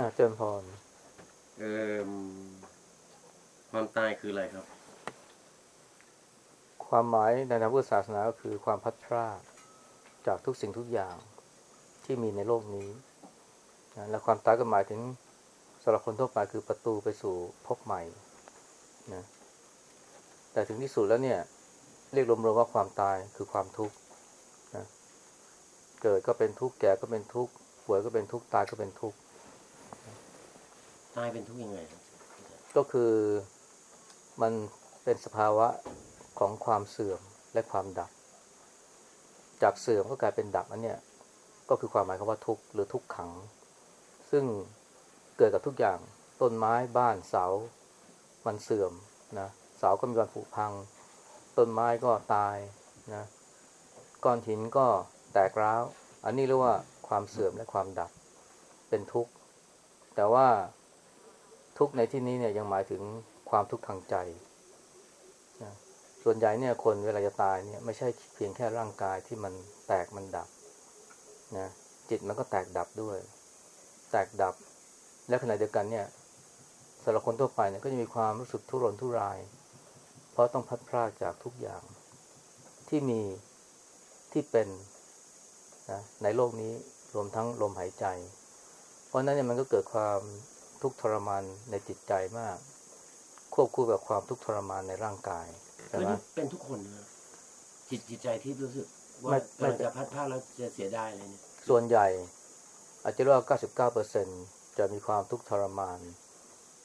อ่าเจริญพรเอ่อความตายคืออะไรครับ ความหมายในทางพุทธศาสนาก็คือความพัดพรากจากทุกสิ่งทุกอย่างที่มีในโลกนี้นะและความตายก็หมายถึงสำหรับคนทั่วไปคือประตูไปสู่พบใหม่นะแต่ถึงที่สุดแล้วเนี่ย เรียกรวมๆว่าความตายคือความทุกข์นะเกิดก็เป็นทุกข์แก่ก็เป็นทุกข์ป่วยก็เป็นทุกข์ตายก็เป็นทุกข์ ตายเป็นทุกข์ยังไงครับก็คือมันเป็นสภาวะของความเสื่อมและความดับ จากเสื่อมก็กลายเป็นดับอันเนี้ยก็คือความหมายคำว่าทุกข์หรือทุกขัง ซึ่งเกิดกับทุกอย่างต้นไม้บ้านเสา มันเสื่อมนะเสาก็มีวันผุพัง ต้นไม้ก็ตายนะก้อนหินก็แตกร้าว อันนี้เรียกว่าความเสื่อมและความดับเป็นทุกข์ แต่ว่า ทุกในที่นี้เนี่ยยังหมายถึงความทุกข์ทางใจนะส่วนใหญ่เนี่ยคนเวลาจะตายเนี่ยไม่ใช่เพียงแค่ร่างกายที่มันแตกมันดับนะจิตมันก็แตกดับด้วย แตกดับ และขณะเดียวกันเนี่ยสำหรับคนทั่วไปเนี่ยก็จะมีความรู้สึกทุรนทุราย เพราะต้องพัดพรากจากทุกอย่าง ที่มีที่เป็นนะในโลกนี้รวมทั้งลมหายใจ เพราะนั้นเนี่ยมันก็เกิดความ ทุกข์ทรมานในจิตใจมาก ควบคู่กับความทุกข์ทรมานในร่างกายใช่คือไหมนี่เป็นทุกคนนะจิตจิตใจที่รู้สึกไม่ว่าไม่กำลังจะพัดพลาดแล้วจะเสียดายอะไรเนี่ย ส่วนใหญ่ อาจจะเรียกว่า 99%จะมีความทุกข์ทรมาน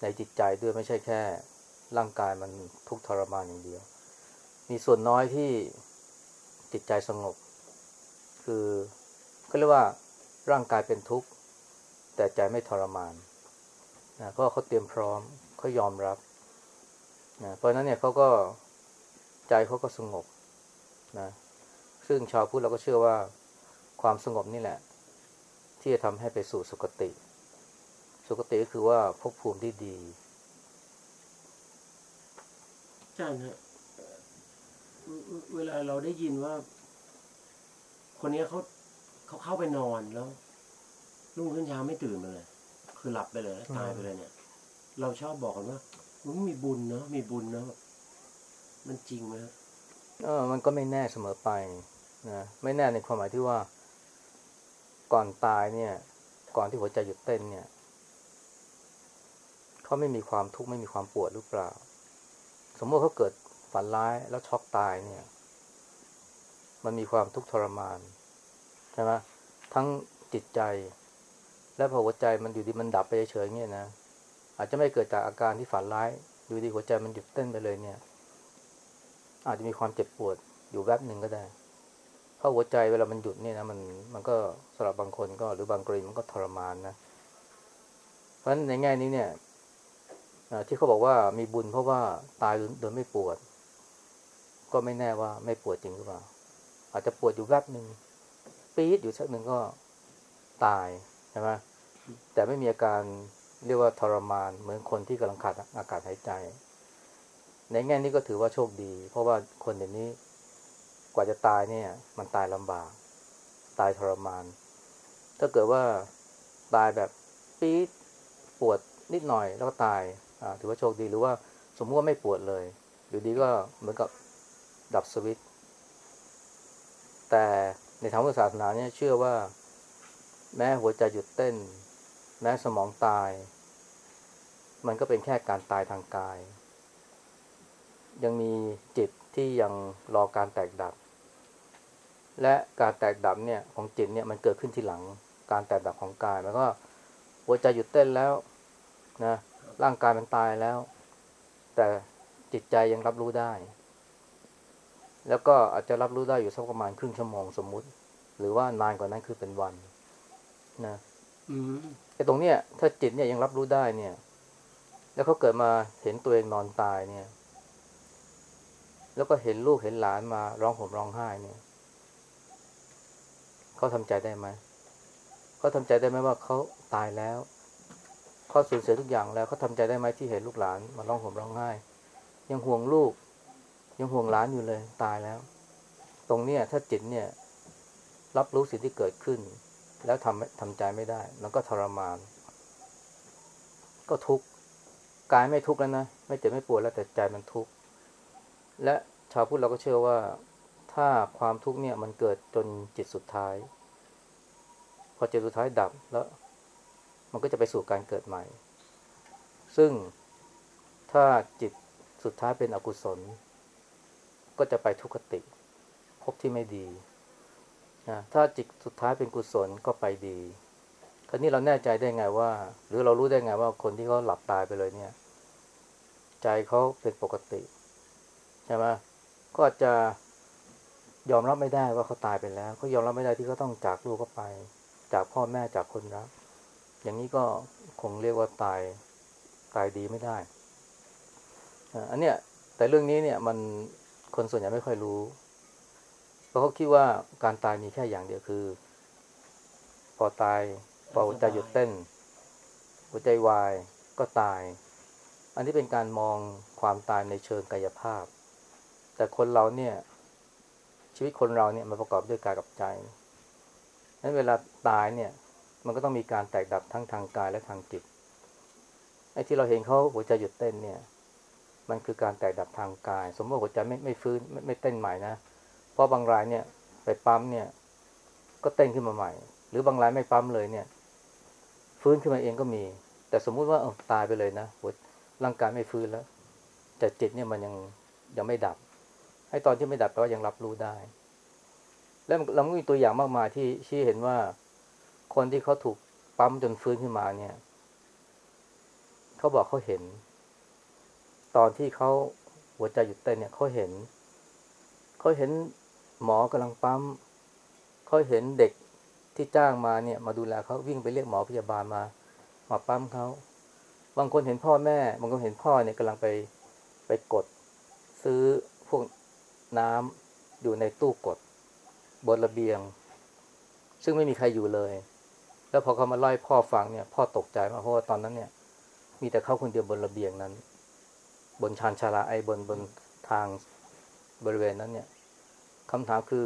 ในจิตใจด้วยไม่ใช่แค่ ร่างกายมันทุกข์ทรมานอย่างเดียว มีส่วนน้อยที่จิตใจสงบ คือก็เรียกว่าร่างกายเป็นทุกข์ แต่ใจไม่ทรมาน นะเพราะเขาเตรียมพร้อมเขายอมรับนะเพราะนั้นเนี่ยเขาก็ใจเขาก็สงบนะซึ่งชาวพุทธเราก็เชื่อว่าความสงบนี่แหละ ที่จะทำให้ไปสู่สุคติ สุคติก็คือว่าภพภูมิที่ดีอาจารย์ฮะเวลาเราได้ยินว่า คนนี้เขาเขาเข้าไปนอนแล้วรุ่งขึ้นเช้าไม่ตื่นมาเลย คือหลับไปเลยแล้วตายไปเลยเนี่ย เราชอบบอกกันว่ามันมีบุญเนาะมีบุญเนาะมันจริงไหมฮะเออ มันก็ไม่แน่เสมอไปนะไม่แน่ในความหมายที่ว่า ก่อนตายเนี่ย ก่อนที่หัวใจหยุดเต้นเนี่ยเขาไม่มีความทุกข์ไม่มีความปวดหรือเปล่า สมมติเขาเกิดฝันร้ายแล้วช็อกตายเนี่ย มันมีความทุกข์ทรมานใช่ไหมทั้งจิตใจ และพอหัวใจมันอยู่ดีมันดับไปเฉยๆเงี้ยนะ อาจจะไม่เกิดจากอาการที่ฝันร้าย อยู่ดีหัวใจมันหยุดเต้นไปเลยเนี่ย อาจจะมีความเจ็บปวดอยู่แวบหนึ่งก็ได้ เพราะหัวใจเวลามันหยุดเนี่ยนะมันมันก็สำหรับบางคนก็หรือบางกรณีมันก็ทรมานนะ เพราะฉะนั้นในแง่นี้เนี่ยที่เขาบอกว่ามีบุญเพราะว่าตายโดยไม่ปวด ก็ไม่แน่ว่าไม่ปวดจริงหรือเปล่า อาจจะปวดอยู่แวบหนึ่งปี๊ดอยู่สักหนึ่งก็ตาย ใช่ไหมแต่ไม่มีอาการเรียกว่าทรมาน เหมือนคนที่กำลังขาดอากาศหายใจ ในแง่นี้ก็ถือว่าโชคดี เพราะว่าคนเดี๋ยวนี้กว่าจะตายเนี่ย มันตายลำบาก ตายทรมาน ถ้าเกิดว่าตายแบบปี๊ดปวดนิดหน่อยแล้วก็ตายถือว่าโชคดีหรือว่าสมมติว่าไม่ปวดเลยอยู่ดีก็เหมือนกับดับสวิตช์แต่ในทางพุทธศาสนาเนี่ยเชื่อว่า แม้หัวใจหยุดเต้น แม้สมองตาย มันก็เป็นแค่การตายทางกาย ยังมีจิตที่ยังรอการแตกดับ และการแตกดับเนี่ยของจิตเนี่ยมันเกิดขึ้นทีหลังการแตกดับของกายมันก็หัวใจหยุดเต้นแล้วนะร่างกายมันตายแล้ว แต่จิตใจยังรับรู้ได้ แล้วก็อาจจะรับรู้ได้อยู่สักประมาณครึ่งชั่วโมงสมมุติ หรือว่านานกว่านั้นคือเป็นวัน นะอืมไอ้ตรงเนี้ยถ้าจิตเนี่ยยังรับรู้ได้เนี่ย แล้วเขาเกิดมาเห็นตัวเองนอนตายเนี่ย แล้วก็เห็นลูกเห็นหลานมาร้องห่มร้องไห้เนี่ยเขาทำใจได้ไหมเขาทำใจได้ไหมว่าเขาตายแล้วเขาสูญเสียทุกอย่างแล้วเขาทำใจได้ไหมที่เห็นลูกหลานมาร้องห่มร้องไห้ ยังห่วงลูก ยังห่วงหลานอยู่เลย ตายแล้ว ตรงเนี้ยถ้าจิตเนี่ย รับรู้สิ่งที่เกิดขึ้น แล้วทำทำใจไม่ได้ มันก็ทรมาน ก็ทุกข์กายไม่ทุกข์แล้วนะไม่เจ็บไม่ปวดแล้วแต่ใจมันทุกข์และชาวพุทธเราก็เชื่อว่า ถ้าความทุกข์เนี่ยมันเกิดจนจิตสุดท้าย พอจิตสุดท้ายดับแล้ว มันก็จะไปสู่การเกิดใหม่ ซึ่งถ้าจิตสุดท้ายเป็นอกุศล ก็จะไปทุกขติ พบที่ไม่ดี นะถ้าจิตสุดท้ายเป็นกุศลก็ไปดี คราวนี้เราแน่ใจได้ไงว่า หรือเรารู้ได้ไงว่าคนที่เขาหลับตายไปเลยเนี่ย ใจเขาเป็นปกติ ใช่ไหมก็อาจจะยอมรับไม่ได้ว่าเขาตายไปแล้วเขายอมรับไม่ได้ที่เขาต้องจากลูกเขาไป จากพ่อแม่จากคนรักอย่างนี้ก็คงเรียกว่าตายตายดีไม่ได้อันเนี้ยแต่เรื่องนี้เนี่ยมันคนส่วนใหญ่ไม่ค่อยรู้ เพราะเขาคิดว่าการตายมีแค่อย่างเดียวคือ พอตายพอหัวใจหยุดเต้น หัวใจวายก็ตาย อันนี้เป็นการมองความตายในเชิงกายภาพ แต่คนเราเนี่ย ชีวิตคนเราเนี่ยมันประกอบด้วยกายกับใจนั้นเวลาตายเนี่ย มันก็ต้องมีการแตกดับทั้งทางกายและทางจิตไอ้ที่เราเห็นเขาหัวใจหยุดเต้นเนี่ย มันคือการแตกดับทางกาย สมมติหัวใจไม่ไม่ฟื้นไม่ไม่เต้นใหม่นะ เพราะบางรายเนี่ยไปปั๊มเนี่ย ก็เต้นขึ้นมาใหม่ หรือบางรายไม่ปั๊มเลยเนี่ย ฟื้นขึ้นมาเองก็มี แต่สมมุติว่าเออตายไปเลยนะหัวร่างกายไม่ฟื้นแล้ว แต่จิตเนี่ยมันยังยังไม่ดับให้ตอนที่ไม่ดับแปลว่ายังรับรู้ได้ แล้วเราก็มีตัวอย่างมากมายที่ชี้เห็นว่าคนที่เขาถูกปั๊มจนฟื้นขึ้นมาเนี่ยเขาบอกเขาเห็น ตอนที่เขาหัวใจหยุดเต้นเนี่ยเขาเห็นเขาเห็น หมอกำลังปั๊มเขาเห็นเด็กที่จ้างมาเนี่ย มาดูแลเขาวิ่งไปเรียกหมอพยาบาลมามาปั๊มเขาบางคนเห็นพ่อแม่ บางคนเห็นพ่อเนี่ยกำลังไปไปกด ซื้อพวกน้ำอยู่ในตู้กด บนระเบียง ซึ่งไม่มีใครอยู่เลย แล้วพอเขามาเล่าให้พ่อฟังเนี่ย พ่อตกใจมากเพราะว่าตอนนั้นเนี่ย มีแต่เขาคนเดียวบนระเบียงนั้น บนชานชาลาไอบนบนทางบริเวณนั้นเนี่ย คำถามคือ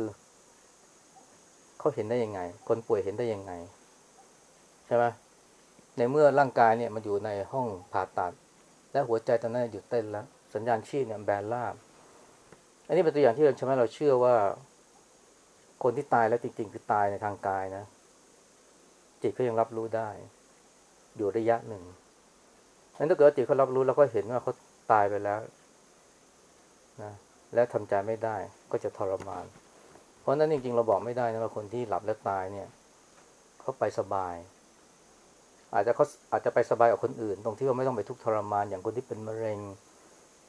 เขาเห็นได้ยังไง คนป่วยเห็นได้ยังไง ใช่ไหมในเมื่อร่างกายเนี่ยมันอยู่ในห้องผ่าตัด และหัวใจตอนนั้นหยุดเต้นแล้ว สัญญาณชีพเนี่ยแบนราบอันนี้เป็นตัวอย่างที่เราใช่ไหมเราเชื่อว่า คนที่ตายแล้วจริง ๆ คือตายในทางกายนะ จิตเขายังรับรู้ได้ อยู่ระยะหนึ่งนั้นถ้าเกิดจิตเขารับรู้แล้วก็เห็นว่าเขาตายไปแล้ว นะ และทำใจไม่ได้ก็จะทรมาน เพราะฉะนั้นจริงๆเราบอกไม่ได้นะว่าคนที่หลับและตายเนี่ยเขาไปสบาย อาจจะเขาอาจจะไปสบายกว่าคนอื่น ตรงที่ว่าไม่ต้องไปทุกข์ทรมาน อย่างคนที่เป็นมะเร็ง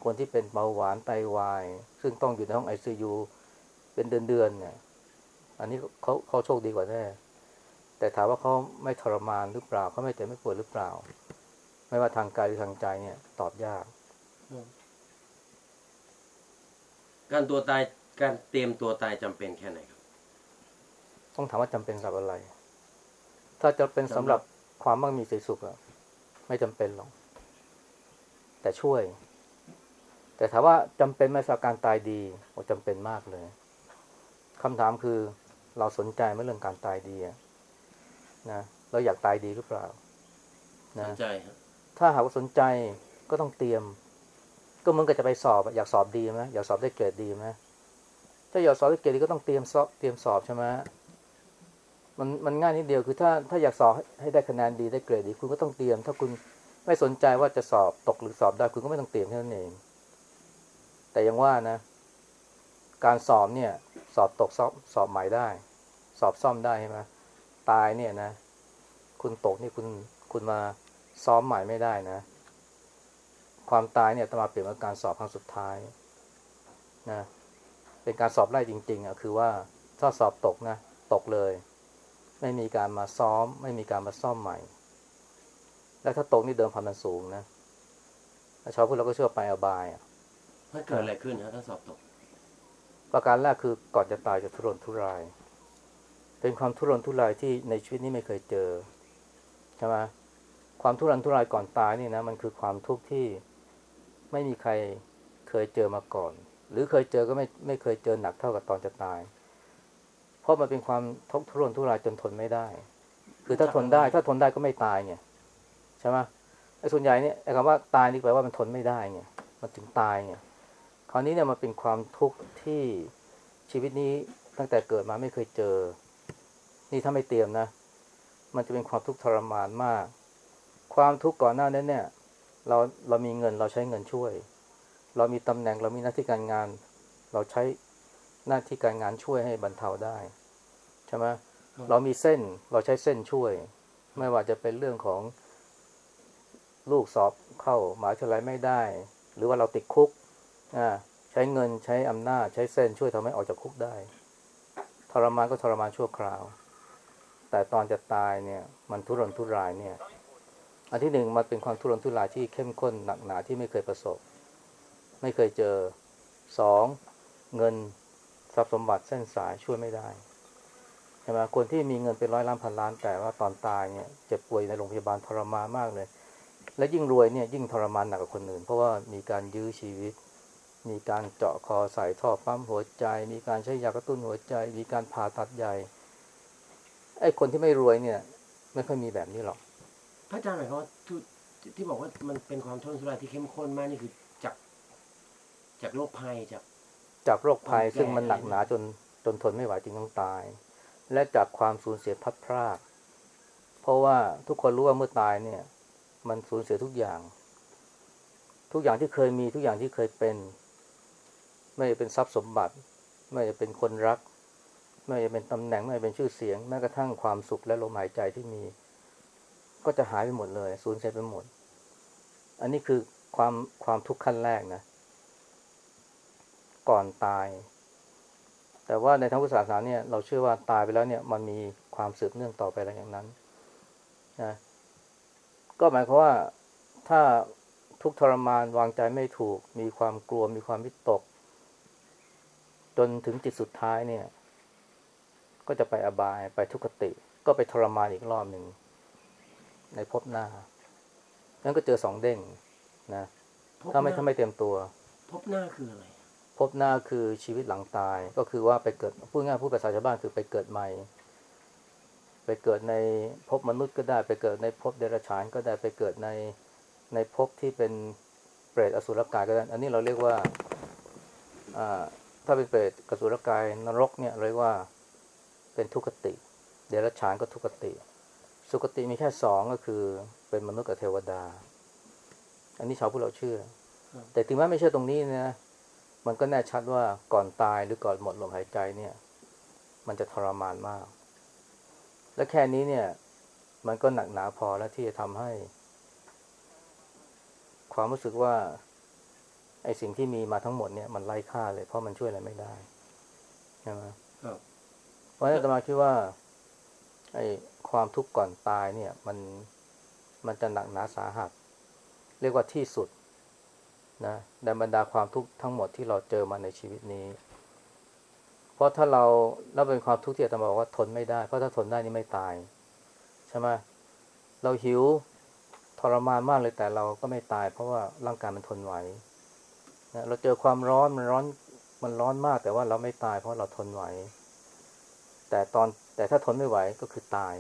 คนที่เป็นเบาหวานไตวาย ซึ่งต้องอยู่ในห้องไอซียูเป็นเดือนๆเนี่ย อันนี้เขาเขาโชคดีกว่าแน่แต่ถามว่าเขาไม่ทรมานหรือเปล่าเขาไม่เจ็บไม่ปวดหรือเปล่า ไม่ว่าทางกายหรือทางใจเนี่ย ตอบยาก การตัวตายการเตรียมตัวตายจำเป็นแค่ไหนครับ ต้องถามว่าจำเป็นสำหรับอะไร ถ้าจะเป็นสำหรับความมั่งมีสีสุขอะไม่จำเป็นหรอกแต่ช่วย แต่ถามว่าจำเป็นไหมสำหรับการตายดีโอ้จำเป็นมากเลยคำถามคือเราสนใจไหมเรื่องการตายดีอะนะเราอยากตายดีหรือเปล่าสนะนใจครับถ้าหากว่าสนใจก็ต้องเตรียม ก็เหมึงก็จะไปสอบอะอยากสอบดีไหมอยากสอบได้เกรดดีไหมถ้าอยากสอบได้เกรดดีก็ต้องเตรียมสอบเตรียมสอบใช่ไหมมันมันง่ายนิดเดียวคือถ้าถ้าอยากสอบให้ได้คะแนนดีได้เกรดดี คุณก็ต้องเตรียม ถ้าคุณไม่สนใจว่าจะสอบตกหรือสอบได้คุณก็ไม่ต้องเตรียมแค่นั้นเอง แต่ยังว่านะ การสอบเนี่ย สอบตกสอบสอบใหม่ได้ สอบซ่อมได้ใช่ไหมตายเนี่ยนะ คุณตกนี่คุณคุณมาซ้อมใหม่ไม่ได้นะ ความตายเนี่ยต้องมาเปลี่ยนเป็นการสอบครั้งสุดท้ายนะเป็นการสอบไล่จริง ๆอะคือว่าถ้าสอบตกนะ ตกเลย ไม่มีการมาซ้อม ไม่มีการมาซ่อมใหม่ แล้วถ้าตกนี่เดิมพันมันสูงนะแล้วชาวพุทธเราก็เชื่อไปอบายอะมันเกิดอะไรขึ้นฮะถ้าสอบตก ประการแรกคือก่อนจะตายจะทุรนทุราย เป็นความทุรนทุรายที่ในชีวิตนี้ไม่เคยเจอใช่ไหมความทุรนทุรายก่อนตายนี่นะ มันคือความทุกข์ที่ ไม่มีใครเคยเจอมาก่อน หรือเคยเจอก็ไม่ไม่เคยเจอหนักเท่ากับตอนจะตาย เพราะมันเป็นความทุกข์ทุรนทุรายจนทนไม่ได้ คือถ้าทนได้ ถ้าทนได้ก็ไม่ตายไงใช่ไหมไอ้ส่วนใหญ่เนี่ยไอ้คำว่าตายนี่แปลว่ามันทนไม่ได้ไงมันถึงตายไงคราวนี้เนี่ยมันเป็นความทุกข์ที่ชีวิตนี้ตั้งแต่เกิดมาไม่เคยเจอ นี่ถ้าไม่เตรียมนะ มันจะเป็นความทุกข์ทรมานมาก ความทุกข์ก่อนหน้านั้นเนี่ย เราเรามีเงินเราใช้เงินช่วย เรามีตำแหน่งเรามีหน้าที่การงาน เราใช้หน้าที่การงานช่วยให้บรรเทาได้ใช่ไหมเรามีเส้นเราใช้เส้นช่วย ไม่ว่าจะเป็นเรื่องของลูกสอบเข้ามหาวิทยาลัยไม่ได้ หรือว่าเราติดคุกอ่าใช้เงินใช้อำนาจใช้เส้นช่วยทำให้ออกจากคุกได้ ทรมานก็ทรมานชั่วคราว แต่ตอนจะตายเนี่ย มันทุรนทุรายเนี่ย อันที่หนึ่งมันเป็นความทุรนทุรายที่เข้มข้นหนักหนาที่ไม่เคยประสบ ไม่เคยเจอสองเงินทรัพย์สมบัติเส้นสายช่วยไม่ได้ใช่ไหมคนที่มีเงินเป็นร้อยล้านพันล้าน แต่ว่าตอนตายเนี่ยเจ็บป่วยในโรงพยาบาลทรมานมากเลย และยิ่งรวยเนี่ยยิ่งทรมานหนักกว่าคนอื่น เพราะว่ามีการยื้อชีวิต มีการเจาะคอใส่ท่อปั๊มหัวใจ มีการใช้ยากระตุ้นหัวใจ มีการผ่าตัดใหญ่ไอ้คนที่ไม่รวยเนี่ย ไม่ค่อยมีแบบนี้หรอก พระอาจารย์หมายความว่าที่ที่บอกว่ามันเป็นความทุรนทุรายที่เข้มข้นมากนี่คือจากจากโรคภัยจาก จากโรคภัยความแก่ซึ่งมันหนักหนาจนจนทนไม่ไหวจึงต้องตาย และจากความสูญเสียพลัดพรากเพราะว่าทุกคนรู้ว่าเมื่อตายเนี่ย มันสูญเสียทุกอย่าง ทุกอย่างที่เคยมีทุกอย่างที่เคยเป็น ไม่ว่าจะเป็นทรัพย์สมบัติ ไม่ว่าจะเป็นคนรัก ไม่ว่าจะเป็นตำแหน่งไม่ว่าจะเป็นชื่อเสียงแม้กระทั่งความสุขและลมหายใจที่มี ก็จะหายไปหมดเลย สูญเสียไปหมด อันนี้คือความความทุกข์ขั้นแรกนะ ก่อนตาย แต่ว่าในทางพุทธศาสนาเนี่ยเราเชื่อว่าตายไปแล้วเนี่ย มันมีความสืบเนื่องต่อไปอะไรอย่างนั้นนะก็หมายความว่าถ้าทุกทรมานวางใจไม่ถูก มีความกลัวมีความวิตก จนถึงจิตสุดท้ายเนี่ย ก็จะไปอบายไปทุกขติ ก็ไปทรมานอีกรอบหนึ่ง ในภพหน้า นั้นก็เจอสองเด้งนะพบถ้าไม่หน้ถ้าไม่เตรียมตัวพบหน้าคืออะไรพบหน้าคือชีวิตหลังตาย ก็คือว่าไปเกิดพูดง่ายพูดภาษาชาวบ้านคือไปเกิดใหม่ ไปเกิดในภพมนุษย์ก็ได้ ไปเกิดในภพเดรัจฉานก็ได้ไปเกิดในในภพที่เป็นเปรตอสุรกายก็ได้ อันนี้เราเรียกว่าอ่าถ้าเป็นเปรตอสุรกายนรกเนี่ยเรียกว่าเป็นทุกขติ เดรัจฉานก็ทุกขติ สุคติมีแค่สองก็คือเป็นมนุษย์กับเทวดา อันนี้ชาวพุทธเราเชื่อครับแต่ถึงแม้ไม่เชื่อตรงนี้นะมันก็แน่ชัดว่าก่อนตายหรือก่อนหมดลมหายใจเนี่ย มันจะทรมานมาก และแค่นี้เนี่ย มันก็หนักหนาพอแล้วที่จะทำให้ ความรู้สึกว่าไอ้สิ่งที่มีมาทั้งหมดเนี่ยมันไร้ค่าเลย เพราะมันช่วยอะไรไม่ได้ใช่ไหมครับเพราะฉะนั้นอาตมาคิดว่า ไอ้ ความทุกข์ก่อนตายเนี่ยมันมันจะหนักหนาสาหัส เรียกว่าที่สุดนะในบรรดาความทุกข์ทั้งหมดที่เราเจอมาในชีวิตนี้ เพราะถ้าเราเราเป็นความทุกข์ที่อาตมาบอกว่าทนไม่ได้ เพราะถ้าทนได้นี่ไม่ตายใช่ไหมเราหิวทรมานมากเลยแต่เราก็ไม่ตาย เพราะว่าร่างกายมันทนไหวนะเราเจอความร้อนมันร้อนมันร้อนมากแต่ว่าเราไม่ตาย เพราะเราทนไหว แต่ตอนแต่ถ้าทนไม่ไหวก็คือตาย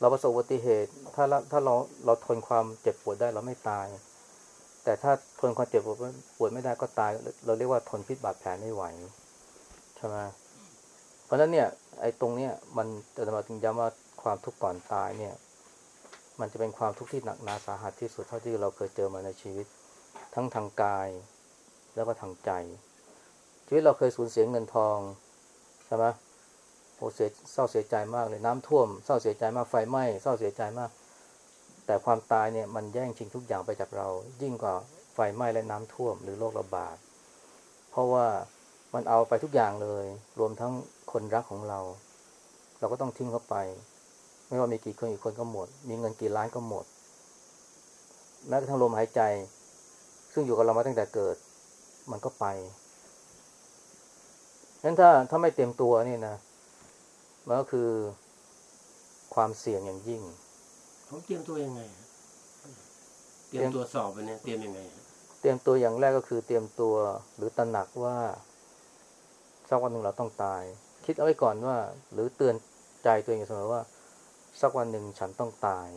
เราประสบอุบัติเหตุ ถ้าเราถ้าเราเราทนความเจ็บปวดได้เราไม่ตาย แต่ถ้าทนความเจ็บปวดปวดไม่ได้ก็ตาย เราเรียกว่าทนพิษบาดแผลไม่ไหวใช่ไหมเพราะฉะนั้นเนี่ยไอ้ตรงเนี้ยมันจะมาถึงย้ำว่าความทุกข์ก่อนตายเนี่ย มันจะเป็นความทุกข์ที่หนักหนาสาหัสที่สุดเท่าที่เราเคยเจอมาในชีวิต ทั้งทางกายแล้วก็ทางใจชีวิตเราเคยสูญเสียเงินทองใช่ไหม โอ้เสียเศร้าเสียใจมากเลยน้ำท่วมเศร้าเสียใจมากไฟไหม้เศร้าเสียใจมาก แต่ความตายเนี่ยมันแย่งชิงทุกอย่างไปจากเรา ยิ่งกว่าไฟไหม้และน้ำท่วมหรือโรคระบาดเพราะว่ามันเอาไปทุกอย่างเลย รวมทั้งคนรักของเรา เราก็ต้องทิ้งเขาไป ไม่ว่ามีกี่คนกี่คนก็หมด มีเงินกี่ล้านก็หมดแม้กระทั่งลมหายใจ ซึ่งอยู่กับเรามาตั้งแต่เกิด มันก็ไปงั้นถ้าถ้าไม่เตรียมตัวนี่นะ มันก็คือความเสี่ยงอย่างยิ่งเขาเตรียมตัวยังไงฮะเตรียเตรีมยมตัวสอบไปเนี่ยเตรียมยังไงฮะเตรียมตัวอย่างแรกก็คือเตรียมตัวหรือตระหนักว่าสักวันหนึ่งเราต้องตาย คิดเอาไว้ก่อนว่า หรือเตือนใจตัวเองอยู่เสมอว่า สักวันหนึ่งฉันต้องตาย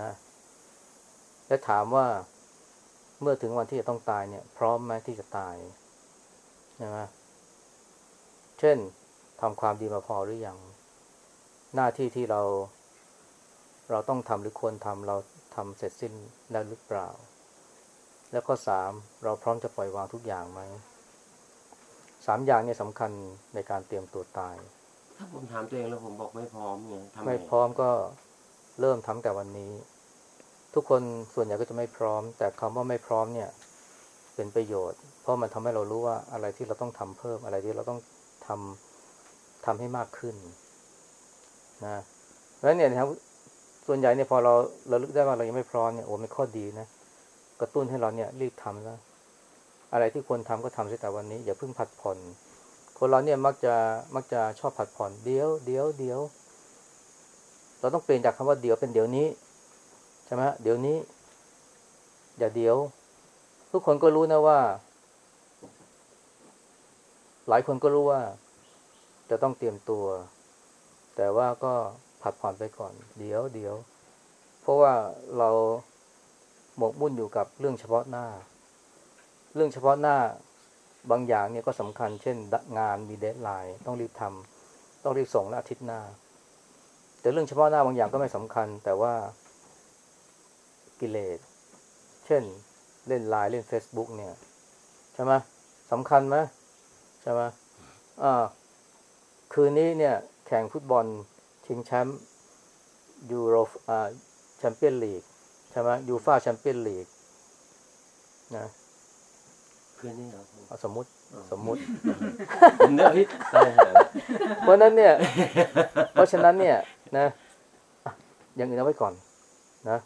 นะ และถามว่าเมื่อถึงวันที่จะต้องตายเนี่ย พร้อมไหมที่จะตายใช่ไหมเช่น ทำความดีมาพอหรือยังหน้าที่ที่เรา เราต้องทำหรือควรทำเราทำเสร็จสิ้นแล้วหรือเปล่า แล้วก็สามเราพร้อมจะปล่อยวางทุกอย่างไหมสามอย่างเนี่ยสำคัญในการเตรียมตัวตาย ถ้าผมถามตัวเองแล้วผมบอกไม่พร้อมไงทำไงไม่พร้อมก็เริ่มทำแต่วันนี้ ทุกคนส่วนใหญ่ก็จะไม่พร้อม แต่คำว่าไม่พร้อมเนี่ยเป็นประโยชน์ เพราะมันทำให้เรารู้ว่าอะไรที่เราต้องทำเพิ่มอะไรที่เราต้องทำ ทำให้มากขึ้นนะแล้วเนี่ยนะครับส่วนใหญ่เนี่ยพอเราเราลึกได้ว่าเรายังไม่พร้อมเนี่ยโอ้เป็นข้อดีนะกระตุ้นให้เราเนี่ยรีบทำแล้ว อะไรที่ควรทำก็ทำเสียแต่วันนี้ อย่าเพิ่งผัดผ่อน คนเราเนี่ยมักจะมักจะชอบผัดผ่อนเดี๋ยวเดี๋ยวเดี๋ยวเราต้องเปลี่ยนจากคำว่าเดี๋ยวเป็นเดี๋ยวนี้ใช่ไหมเดี๋ยวนี้ อย่าเดี๋ยว ทุกคนก็รู้นะว่า หลายคนก็รู้ว่า จะต้องเตรียมตัว แต่ว่าก็ผัดผ่อนไปก่อน เดี๋ยวเดี๋ยว เพราะว่าเราหมกมุ่นอยู่กับเรื่องเฉพาะหน้า เรื่องเฉพาะหน้าบางอย่างเนี่ยก็สำคัญ เช่น งานมีเดทไลน์ต้องรีบทำต้องรีบส่งและอาทิตย์หน้า แต่เรื่องเฉพาะหน้าบางอย่างก็ไม่สำคัญ แต่ว่ากิเลส เช่น เล่นไลน์เล่น Facebook เนี่ย ใช่ไหมสำคัญไหมใช่ไหมอ่า คืนนี้เนี่ยแข่งฟุตบอลชิงแชมป์ยูโรอ่าแชมเปี้ยนลีกใช่ไหมยูฟาแชมเปี้ยนลีกนะคืนนี้เหรอผมเอาสมมุติสมมุติผมเนี่ยเฮ้ยตายหาแล้วเพราะฉะนั้นเนี่ย เพราะฉะนั้นเนี่ยนะอะอย่างอื่นเอาไว้ก่อน นะ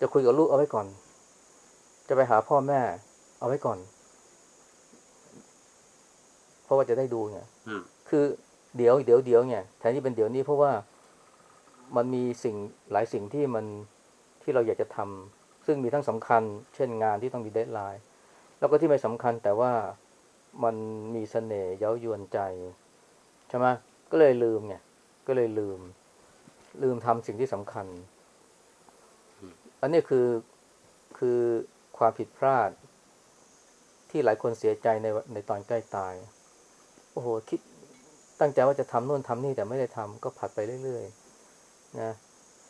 จะคุยกับลูกเอาไว้ก่อน จะไปหาพ่อแม่ เอาไว้ก่อน เพราะว่าจะได้ดูไงอืมคือ เดี๋ยวเดี๋ยวเดี๋ยวเนี่ยแทนที่เป็นเดี๋ยวนี้เพราะว่ามันมีสิ่งหลายสิ่งที่มันที่เราอยากจะทำซึ่งมีทั้งสำคัญ เช่นงานที่ต้องมีเดทไลน์แล้วก็ที่ไม่สำคัญแต่ว่ามันมีเสน่ห์เย้ายวนใจใช่ไหมก็เลยลืมไงก็เลยลืม ลืมทำสิ่งที่สำคัญ อันนี้คือคือความผิดพลาด ที่หลายคนเสียใจในในตอนใกล้ตาย โอ้โหคิด ตั้งใจว่าจะทำนู่นทำนี่แต่ไม่ได้ทำก็ผัดไปเรื่อยๆนะ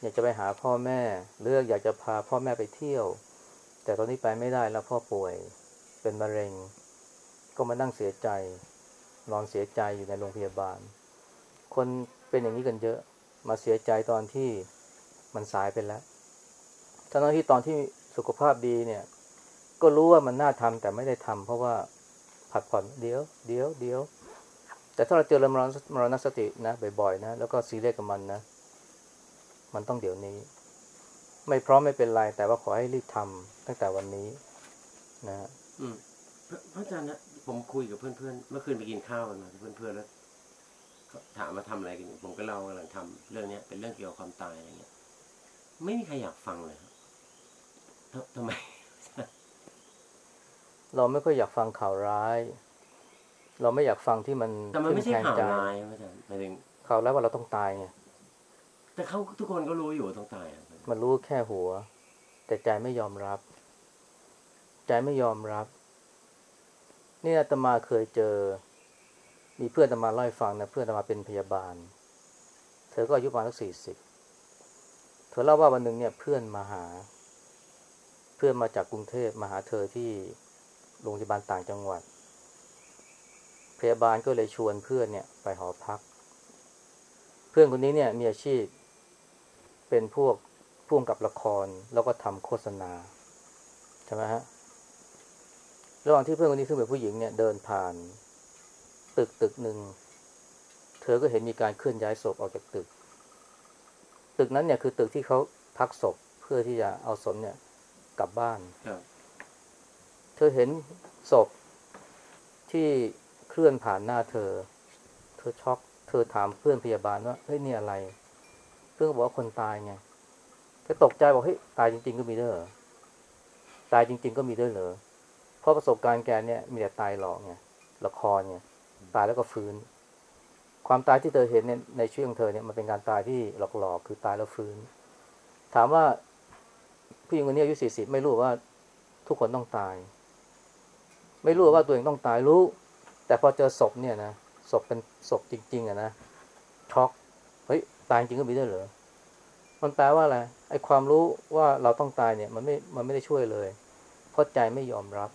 อยากจะไปหาพ่อแม่หรือกอยากจะพาพ่อแม่ไปเที่ยว แต่ตอนนี้ไปไม่ได้แล้วพ่อป่วยเป็นมะเร็ง ก็มานั่งเสียใจ นอนเสียใจอยู่ในโรงพยาบาล คนเป็นอย่างนี้กันเยอะ มาเสียใจตอนที่มันสายไปแล้วทั้งที่ตอนที่สุขภาพดีเนี่ย ก็รู้ว่ามันน่าทำแต่ไม่ได้ทำเพราะว่าผัดผ่อนเดี๋ยว เดี๋ยวเดี๋ยว แต่ถ้าเราเจอมรณมรณสตินะบ่อยๆนะแล้วก็ซีเรียสกับมันนะ มันต้องเดี๋ยวนี้ ไม่พร้อมไม่เป็นไร แต่ว่าขอให้รีบทำตั้งแต่วันนี้ นะฮะอืมพระพระอาจารย์นะผมคุยกับเพื่อนๆเมื่อคืนไปกินข้าวกันมาเพื่อนๆแล้วก็ถามมาทำอะไรกันอยู่ผมก็เล่ากำลังทำเรื่องเนี้ยเป็นเรื่องเกี่ยวกับความตายอะไรเงี้ยไม่มีใครอยากฟังเลยครับทำทำไม เราไม่ค่อยอยากฟังข่าวร้าย เราไม่อยากฟังที่มันแต่มันไม่ใช่ทิ่ข่าวแทงใจร้ายพระอาจารย์หมายถึงข่าวร้ายว่าเราต้องตายไงแต่เขาทุกคนก็รู้อยู่ว่าต้องตายอะมันรู้แค่หัว แต่ใจไม่ยอมรับ ใจไม่ยอมรับ นี่อาตมาเคยเจอ มีเพื่อนอาตมาเล่าให้ฟังนะเพื่อนอาตมาเป็นพยาบาล เธอก็อายุประมาณสักสี่สิบเธอเล่าว่าวันหนึ่งเนี่ยเพื่อนมาหา เพื่อนมาจากกรุงเทพมาหาเธอที่โรงพยาบาลต่างจังหวัด พยาบาลก็เลยชวนเพื่อนเนี่ยไปหอพัก เพื่อนคนนี้เนี่ยมีอาชีพ เป็นพวกพ่วงกับละครแล้วก็ทำโฆษณาใช่ไหมฮะระหว่างที่เพื่อนคนนี้ซึ่งเป็นผู้หญิงเนี่ยเดินผ่าน ตึกตึกหนึ่งเธอก็เห็นมีการเคลื่อนย้ายศพออกจากตึก ตึกนั้นเนี่ยคือตึกที่เขาพักศพเพื่อที่จะเอาศพเนี่ย กลับบ้านครับเธอเห็นศพที่ เคลื่อนผ่านหน้าเธอ เธอช็อก เธอถามเพื่อนพยาบาลว่าเฮ้ยนี่อะไร เพื่อนก็บอกว่าคนตายไงเธอตกใจบอกเฮ้ยตายจริง ๆ ก็มีด้วยเหรอตายจริง ๆ ก็มีด้วยเหรอเพราะประสบการณ์แกเนี่ยมีแต่ตายหลอกไงละครไงตายแล้วก็ฟื้น ความตายที่เธอเห็นเนี่ยในชีวิตของเธอเนี่ยมันเป็นการตายที่หลอกๆคือตายแล้วฟื้น ถามว่าผู้หญิงคนนี้อายุสี่สิบไม่รู้ว่าทุกคนต้องตาย ไม่รู้ว่าตัวเองต้องตายรู้ แต่พอเจอศพเนี่ยนะศพเป็นศพจริง ๆอะนะช็อกเฮ้ยตายจริงก็มีได้เหรอมันแปลว่าอะไรไอ้ความรู้ว่าเราต้องตายเนี่ย มันไม่มันไม่ได้ช่วยเลย เพราะใจไม่ยอมรับ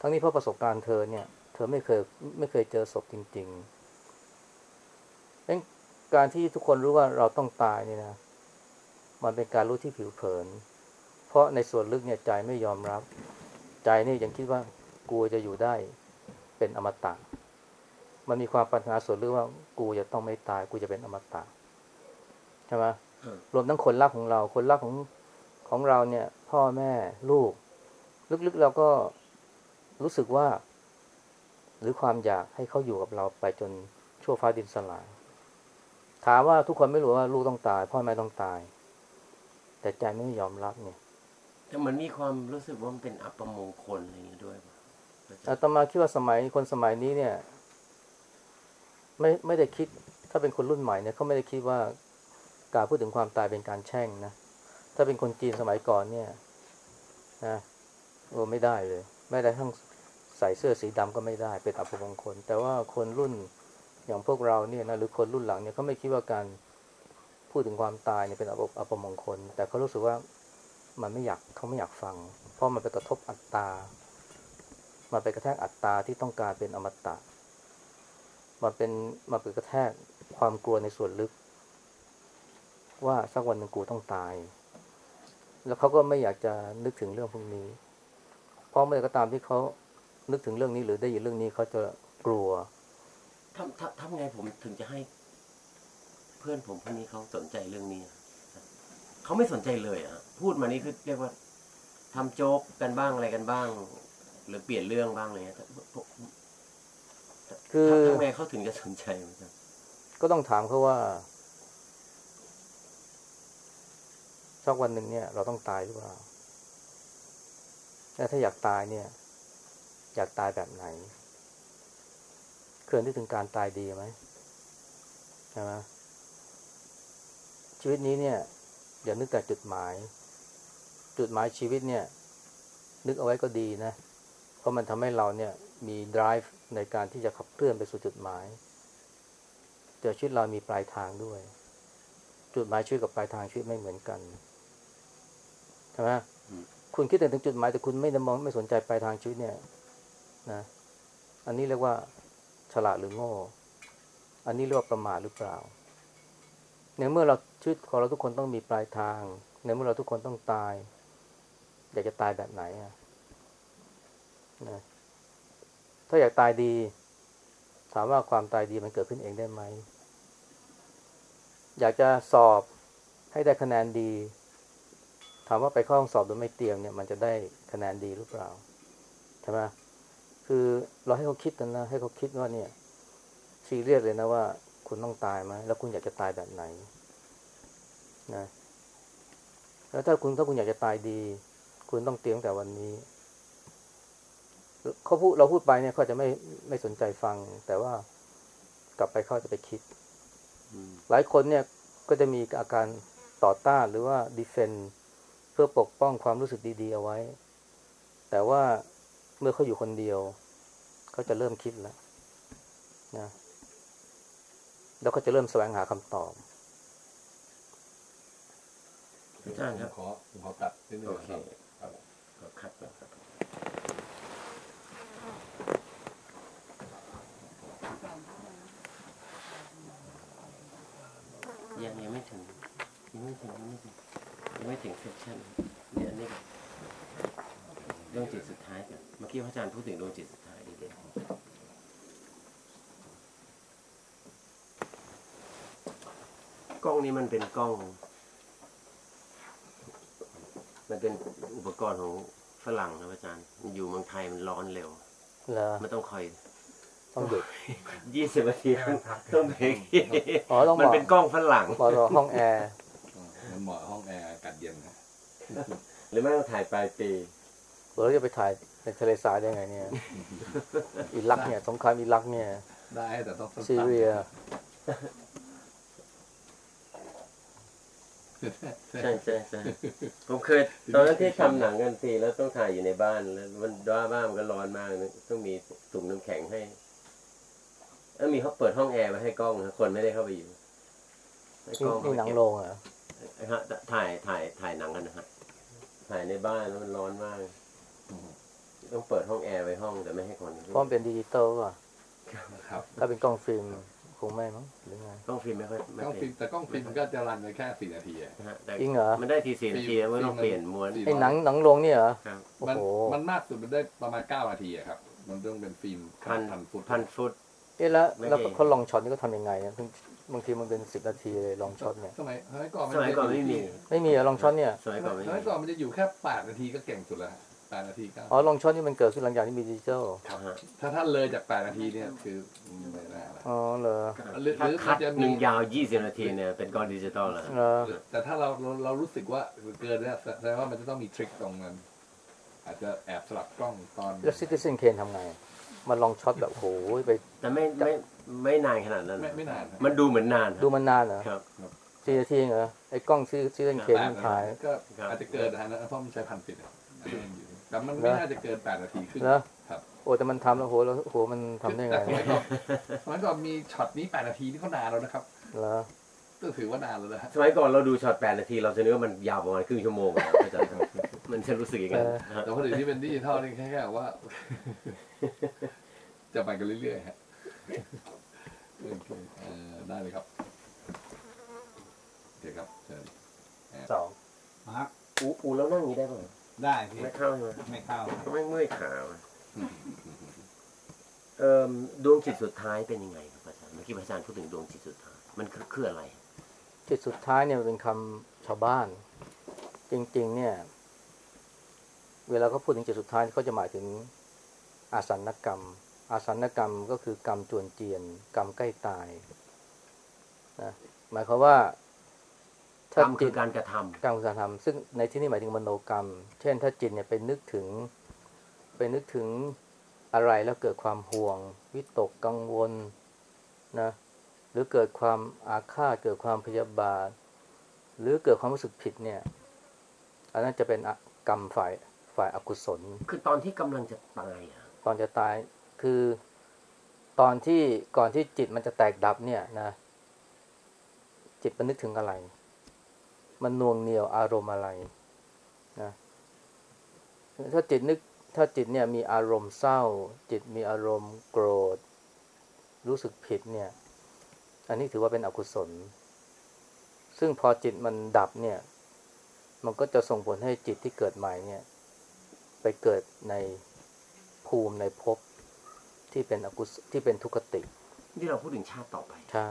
ทั้งนี้เพราะประสบการณ์เธอเนี่ย เธอไม่เคยไม่เคยเจอศพจริงๆดังนั้การที่ทุกคนรู้ว่าเราต้องตายเนี่ยนะมันเป็นการรู้ที่ผิวเผิน เพราะในส่วนลึกเนี่ยใจไม่ยอมรับ ใจนี่ยังคิดว่ากลัวจะอยู่ได้ เป็นอมตะ มันมีความปัญหาส่วนลึกว่ากูจะต้องไม่ตาย กูจะเป็นอมตะใช่ไหมเออรวมทั้งคนรักของเรา คนรักของของเราเนี่ย พ่อแม่ลูก ลึกๆเราก็รู้สึกว่า หรือความอยากให้เขาอยู่กับเราไปจนชั่วฟ้าดินสลาย ถามว่าทุกคนไม่รู้ว่าลูกต้องตาย พ่อแม่ต้องตาย แต่ใจไม่ยอมรับเนี่ยแต่มันมีความรู้สึกว่ามันเป็นอัปมงคลอะไรอย่างงี้ด้วยป่ะ อาจารอาย์ตมาคิดว่าสมัยคนสมัยนี้เนี่ย ไม่ไม่ได้คิดถ้าเป็นคนรุ่นใหม่เนี่ยเขาไม่ได้คิดว่าการพูดถึงความตายเป็นการแช่งนะถ้าเป็นคนจีนสมัยก่อนเนี่ยนะโอ้ไม่ได้เลย ไม่ได้ทั้งใส่เสื้อสีดำก็ไม่ได้เป็นอัปมงคล แต่ว่าคนรุ่นอย่างพวกเราเนี่ยนะหรือคนรุ่นหลังเนี่ยเขาไม่คิดว่าการพูดถึงความตายเนี่ยเป็นอัปอัปมงคล แต่เขารู้สึกว่ามันไม่อยากเขาไม่อยากฟัง เพราะมันไปกระทบอัตตา มันไปกระแทกอัตตาที่ต้องการเป็นอมตะ มันเป็นมันไปกระแทกความกลัวในส่วนลึก ว่าสักวันหนึ่งกูต้องตาย แล้วเขาก็ไม่อยากจะนึกถึงเรื่องพวกนี้ เพราะเมื่อไหร่ก็ตามที่เขานึกถึงเรื่องนี้หรือได้ยินเรื่องนี้เขาจะกลัวทำทำทำไงผมถึงจะให้ เพื่อนผมคนนี้เขาสนใจเรื่องนี้เขาไม่สนใจเลยอะ พูดมานี่คือเรียกว่าทำโจ๊กกันบ้างอะไรกันบ้าง หรือเปลี่ยนเรื่องบ้างอะไรเงี้ยแต่ผมคือทำทำไงเขาถึงจะสนใจมันจะก็ต้องถามเขาว่าสักวันหนึ่งเนี่ย เราต้องตายหรือเปล่าแล้วถ้าอยากตายเนี่ย อยากตายแบบไหน เคยนึกถึงการตายดีไหมใช่ไหมชีวิตนี้เนี่ย อย่านึกแต่จุดหมาย จุดหมายชีวิตเนี่ย นึกเอาไว้ก็ดีนะ เพราะมันทำให้เราเนี่ยมี drive ในการที่จะขับเคลื่อนไปสู่จุดหมายแต่ชีวิตเรามีปลายทางด้วย จุดหมายชีวิตกับปลายทางชีวิตไม่เหมือนกันใช่ไหมคุณคิดแต่ถึงจุดหมายแต่คุณไม่ได้มองไม่สนใจปลายทางชีวิตเนี่ย นะ อันนี้เรียกว่า ฉลาดหรือโง่ อันนี้เรียกว่าประมาทหรือเปล่า ในเมื่อเราชีวิตของเราทุกคนต้องมีปลายทาง ในเมื่อเราทุกคนต้องตาย อยากจะตายแบบไหนอะ นะถ้าอยากตายดี ถามว่าความตายดีมันเกิดขึ้นเองได้ไหม อยากจะสอบให้ได้คะแนนดี ถามว่าไปเข้าห้องสอบโดยไม่เตรียมเนี่ย มันจะได้คะแนนดีหรือเปล่าใช่ไหมคือเราให้เขาคิดกันนะให้เขาคิดว่าเนี่ยซีเรียสเลยนะว่า คุณต้องตายไหมแล้วคุณอยากจะตายแบบไหนนะแล้วถ้าคุณถ้าคุณอยากจะตายดี คุณต้องเตรียมตั้งแต่วันนี้ เขาพูดเราพูดไปเนี่ยเขาจะไม่ไม่สนใจฟัง แต่ว่ากลับไปเขาจะไปคิดอืมหลายคนเนี่ยก็จะมีอาการต่อต้านหรือว่าดีเฟนเพื่อปกป้องความรู้สึกดี ๆ เอาไว้ แต่ว่าเมื่อเขาอยู่คนเดียวเขาจะเริ่มคิดแล้วนะแล้วก็จะเริ่มแสวงหาคำตอบอาจารย์ครับผมขอผมขอตัดนิดนึงโอเคครับขอคัดก่อนครับยังยัง ไม่ถึงยังไม่ถึงยังไม่ถึงยังไม่ถึงเซสชั่นเดี๋ยวอันนี้ก่อนดวงจิตสุดท้ายก่อนเมื่อกี้พระอาจารย์พูดถึงดวงจิตสุดท้ายดีเด่นกล้องนี้มันเป็นกล้อง มันเป็นอุปกรณ์ของฝรั่งนะอาจารย์มันอยู่เมืองไทยมันร้อนเร็วเหรอมันต้องคอย ต้องหยุดยี่สิบนาทีต้องเบรกอ๋อต้องมันบอกเป็นกล้องฝรั่งบอกว่าห้องแอร์มันเหมาะห้องแอร์อากาศเย็นนะหรือไม่ต้องถ่ายปลายปีเราจะไปถ่ายในทะเลทรายได้ไงเนี่ยอิรักเนี่ยสงครามอิรักเนี่ย ได้แต่ต้องสั้นๆซีเรียใช่ใช่ใช่ผมเคยตอนนั้นที่ทำหนังกันทีแล้วต้องถ่ายอยู่ในบ้านแล้วมันด้าบ้านมันก็ร้อนมากนะต้องมีถุงน้ำแข็งให้ แล้วมีเขาเปิดห้องแอร์ไว้ให้กล้องนะคนไม่ได้เข้าไปอยู่ให้นี่กล้องนี่หนังเก็บโรงเหรอฮะถ่ายถ่ายถ่ายหนังกันนะฮะถ่ายในบ้านแล้วมันร้อนมากต้องเปิดห้องแอร์ไว้ห้องแต่ไม่ให้คนเพราะมันเป็นดิจิตอลป่ะครับถ้าเป็นกล้องฟิล์มคงไม่มั้งหรือไงกล้องฟิล์มไม่ค่อยไม่กล้องเป็ฟิล์มแต่กล้องฟิล์มมันก็จะ run ไปแค่สี่นาทีอะนะฮะแต่จริงเหรอมันได้ทีสี่นาทีไม่ต้องเปลี่ยนม้วนสี่ไอ้หนังหนังโรงเนี่ยเหรอครับโอ้มันโหมันมากสุดมันได้ประมาณเก้านาทีอะครับ มันต้องเป็นฟิล์มพันพันฟุตพันฟุต เอ๊ะแล้วไม่แล้วเก่งเขา long shot นี่ก็ทำยังไงอะบางทีมันเป็นสิบนาทีเลย long shot เนี่ยสมัยสมัยก่อนสมัยก่อนไม่มีไม่มีอะ long shot เนี่ยสมัยก่อนไม่สมีมัยก่อนมันจะอยู่แค่แปดนาทีก็เก่งสุดแล้วฮะแปดนาทีก็อ๋อลองช็อตนี่มันเกิดขึ้นหลังจากที่มีดิจิตอลครับฮะถ้าท่านเลยจากแปดนาทีเนี่ยคือไม่ได้ละอ๋อเหรอหรือหถ้ารือคัมัดนจะหมีนึ่งยาวยี่สิบนาทีเนี่ยเป็นกล้องดิจิตอลแล้วเหรอแต่ถ้าเราเราเรารู้สึกว่าเกินเนี่ยแสดงว่ามันจะต้องมีทริคตรงนั้นอาจจะแอบสลับกล้องตอนแล้วซิติเซนเคนทำไง มันลองช็อตแบบโหยไปแต่ไม่ไม่ไม่นานขนาดนั้นไม่ไม่นานนะมันดูเหมือนนานดูมันนานเหรอครับ สี่นาทีเองเหรอไอ้กล้องซิติเซนเคนแปดมันนาถ่ายทีก็ครับอาจจะเกินนะฮะเพราะมันใช้พันฟุตอะแต่มันไม่น่าจะเกินแปดนาทีขึ้น เหรอครับ โอ้แต่มันทำแล้วโหแล้วโหมันทำได้ไงแต่สมัยก่อนสมัยก่อนมีช็อตนี้แปดนาทีนี่ก็นานแล้วนะครับเหรอก็ถือว่านานแล้วนะฮะสมัยก่อนเราดูช็อตแปดนาที เราจะนึกว่ามันยาวประมาณครึ่งชั่วโมงอะเข้าใจไหมมันจะรู้สึกอย่างนั้นนะฮะแต่พอดีที่เป็นดิจิทัลนี่แค่แค่ว่า จะไปกันเรื่อยๆฮะโอเคเอ่อได้เลยครับโอเคครับเชิญสองมาร์คอูอูแล้วนั่งอย่างนี้ได้ป่ะได้พี่ไม่เข้าใช่ไหมไม่เข้าไม่เมื่อยขาว่ะเอ่อดวงจิตสุดท้ายเป็นยังไงครับอาจารย์เมื่อกี้พระอาจารย์พูดถึงดวงจิตสุดท้าย มันคือคืออะไรจุดสุดท้ายเนี่ยมันเป็นคำชาวบ้าน จริง ๆ เนี่ย เวลาเขาพูดถึงจุดสุดท้ายเขาจะหมายถึงอาสันกรรม อาสันกรรมก็คือกรรมจวนเจียน กรรมใกล้ตายนะหมายความว่ากรรมคือการกระทำกรรมคือการทำซึ่งในที่นี้หมายถึงมโนกรรม เช่น ถ้าจิตเนี่ยไปนึกถึงไปนึกถึงอะไรแล้วเกิดความห่วง วิตกกังวลนะหรือเกิดความอาฆาตเกิดความพยาบาท หรือเกิดความรู้สึกผิดเนี่ยอันนั้นจะเป็นอกรรมฝ่ายฝ่ายอกุศล คือตอนที่กำลังจะตายอะตอนจะตาย คือตอนที่ก่อนที่จิตมันจะแตกดับเนี่ยนะ จิตมันนึกถึงอะไร มันนวงเหนียวอารมณ์อะไรนะถ้าจิตนึกถ้าจิตเนี่ยมีอารมณ์เศร้า จิตมีอารมณ์โกรธ รู้สึกผิดเนี่ย อันนี้ถือว่าเป็นอกุศล ซึ่งพอจิตมันดับเนี่ย มันก็จะส่งผลให้จิตที่เกิดใหม่เนี่ย ไปเกิดในภูมิในภพ ที่เป็นอกุศที่เป็นทุกขติ ที่เราพูดถึงชาติต่อไป ใช่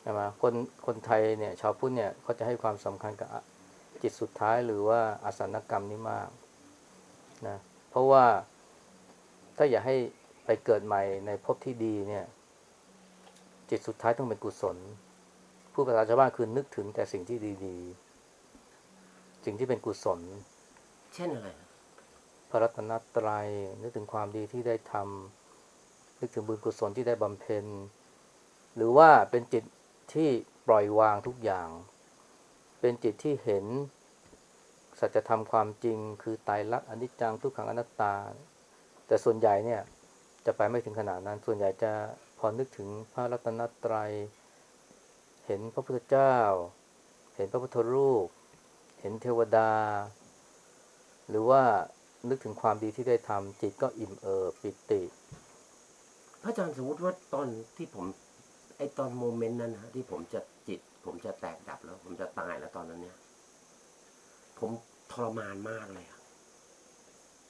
ใช่ไหมคนคนไทยเนี่ย ชาวพุทธเนี่ยเขาจะให้ความสำคัญกับอะจิตสุดท้ายหรือว่าอาสนกรรมนี้มากนะเพราะว่าถ้าอยากให้ไปเกิดใหม่ในภพที่ดีเนี่ย จิตสุดท้ายต้องเป็นกุศลผู้ภาษาชาวบ้านคือนึกถึงแต่สิ่งที่ดี ๆ สิ่งที่เป็นกุศล เช่นอะไร พระรัตนตรัยนึกถึงความดีที่ได้ทำนึกถึงบุญกุศลที่ได้บำเพ็ญ หรือว่าเป็นจิตที่ปล่อยวางทุกอย่าง เป็นจิตที่เห็น สัจธรรมความจริง คือไตรลักษณ์อนิจจังทุกขังอนัตตา แต่ส่วนใหญ่เนี่ยจะไปไม่ถึงขนาดนั้น ส่วนใหญ่จะพอนึกถึงพระรัตนตรัย เห็นพระพุทธเจ้า เห็นพระพุทธรูป เห็นเทวดา หรือว่า นึกถึงความดีที่ได้ทำจิตก็อิ่มเอิบปิติ พระอาจารย์สมมติว่าตอนที่ผม ไอตอนโมเมนต์นั้นนะที่ผมจะจิต ผมจะแตกดับแล้ว ผมจะตายแล้วตอนนั้นเนี่ย ผมทรมานมากเลยอะ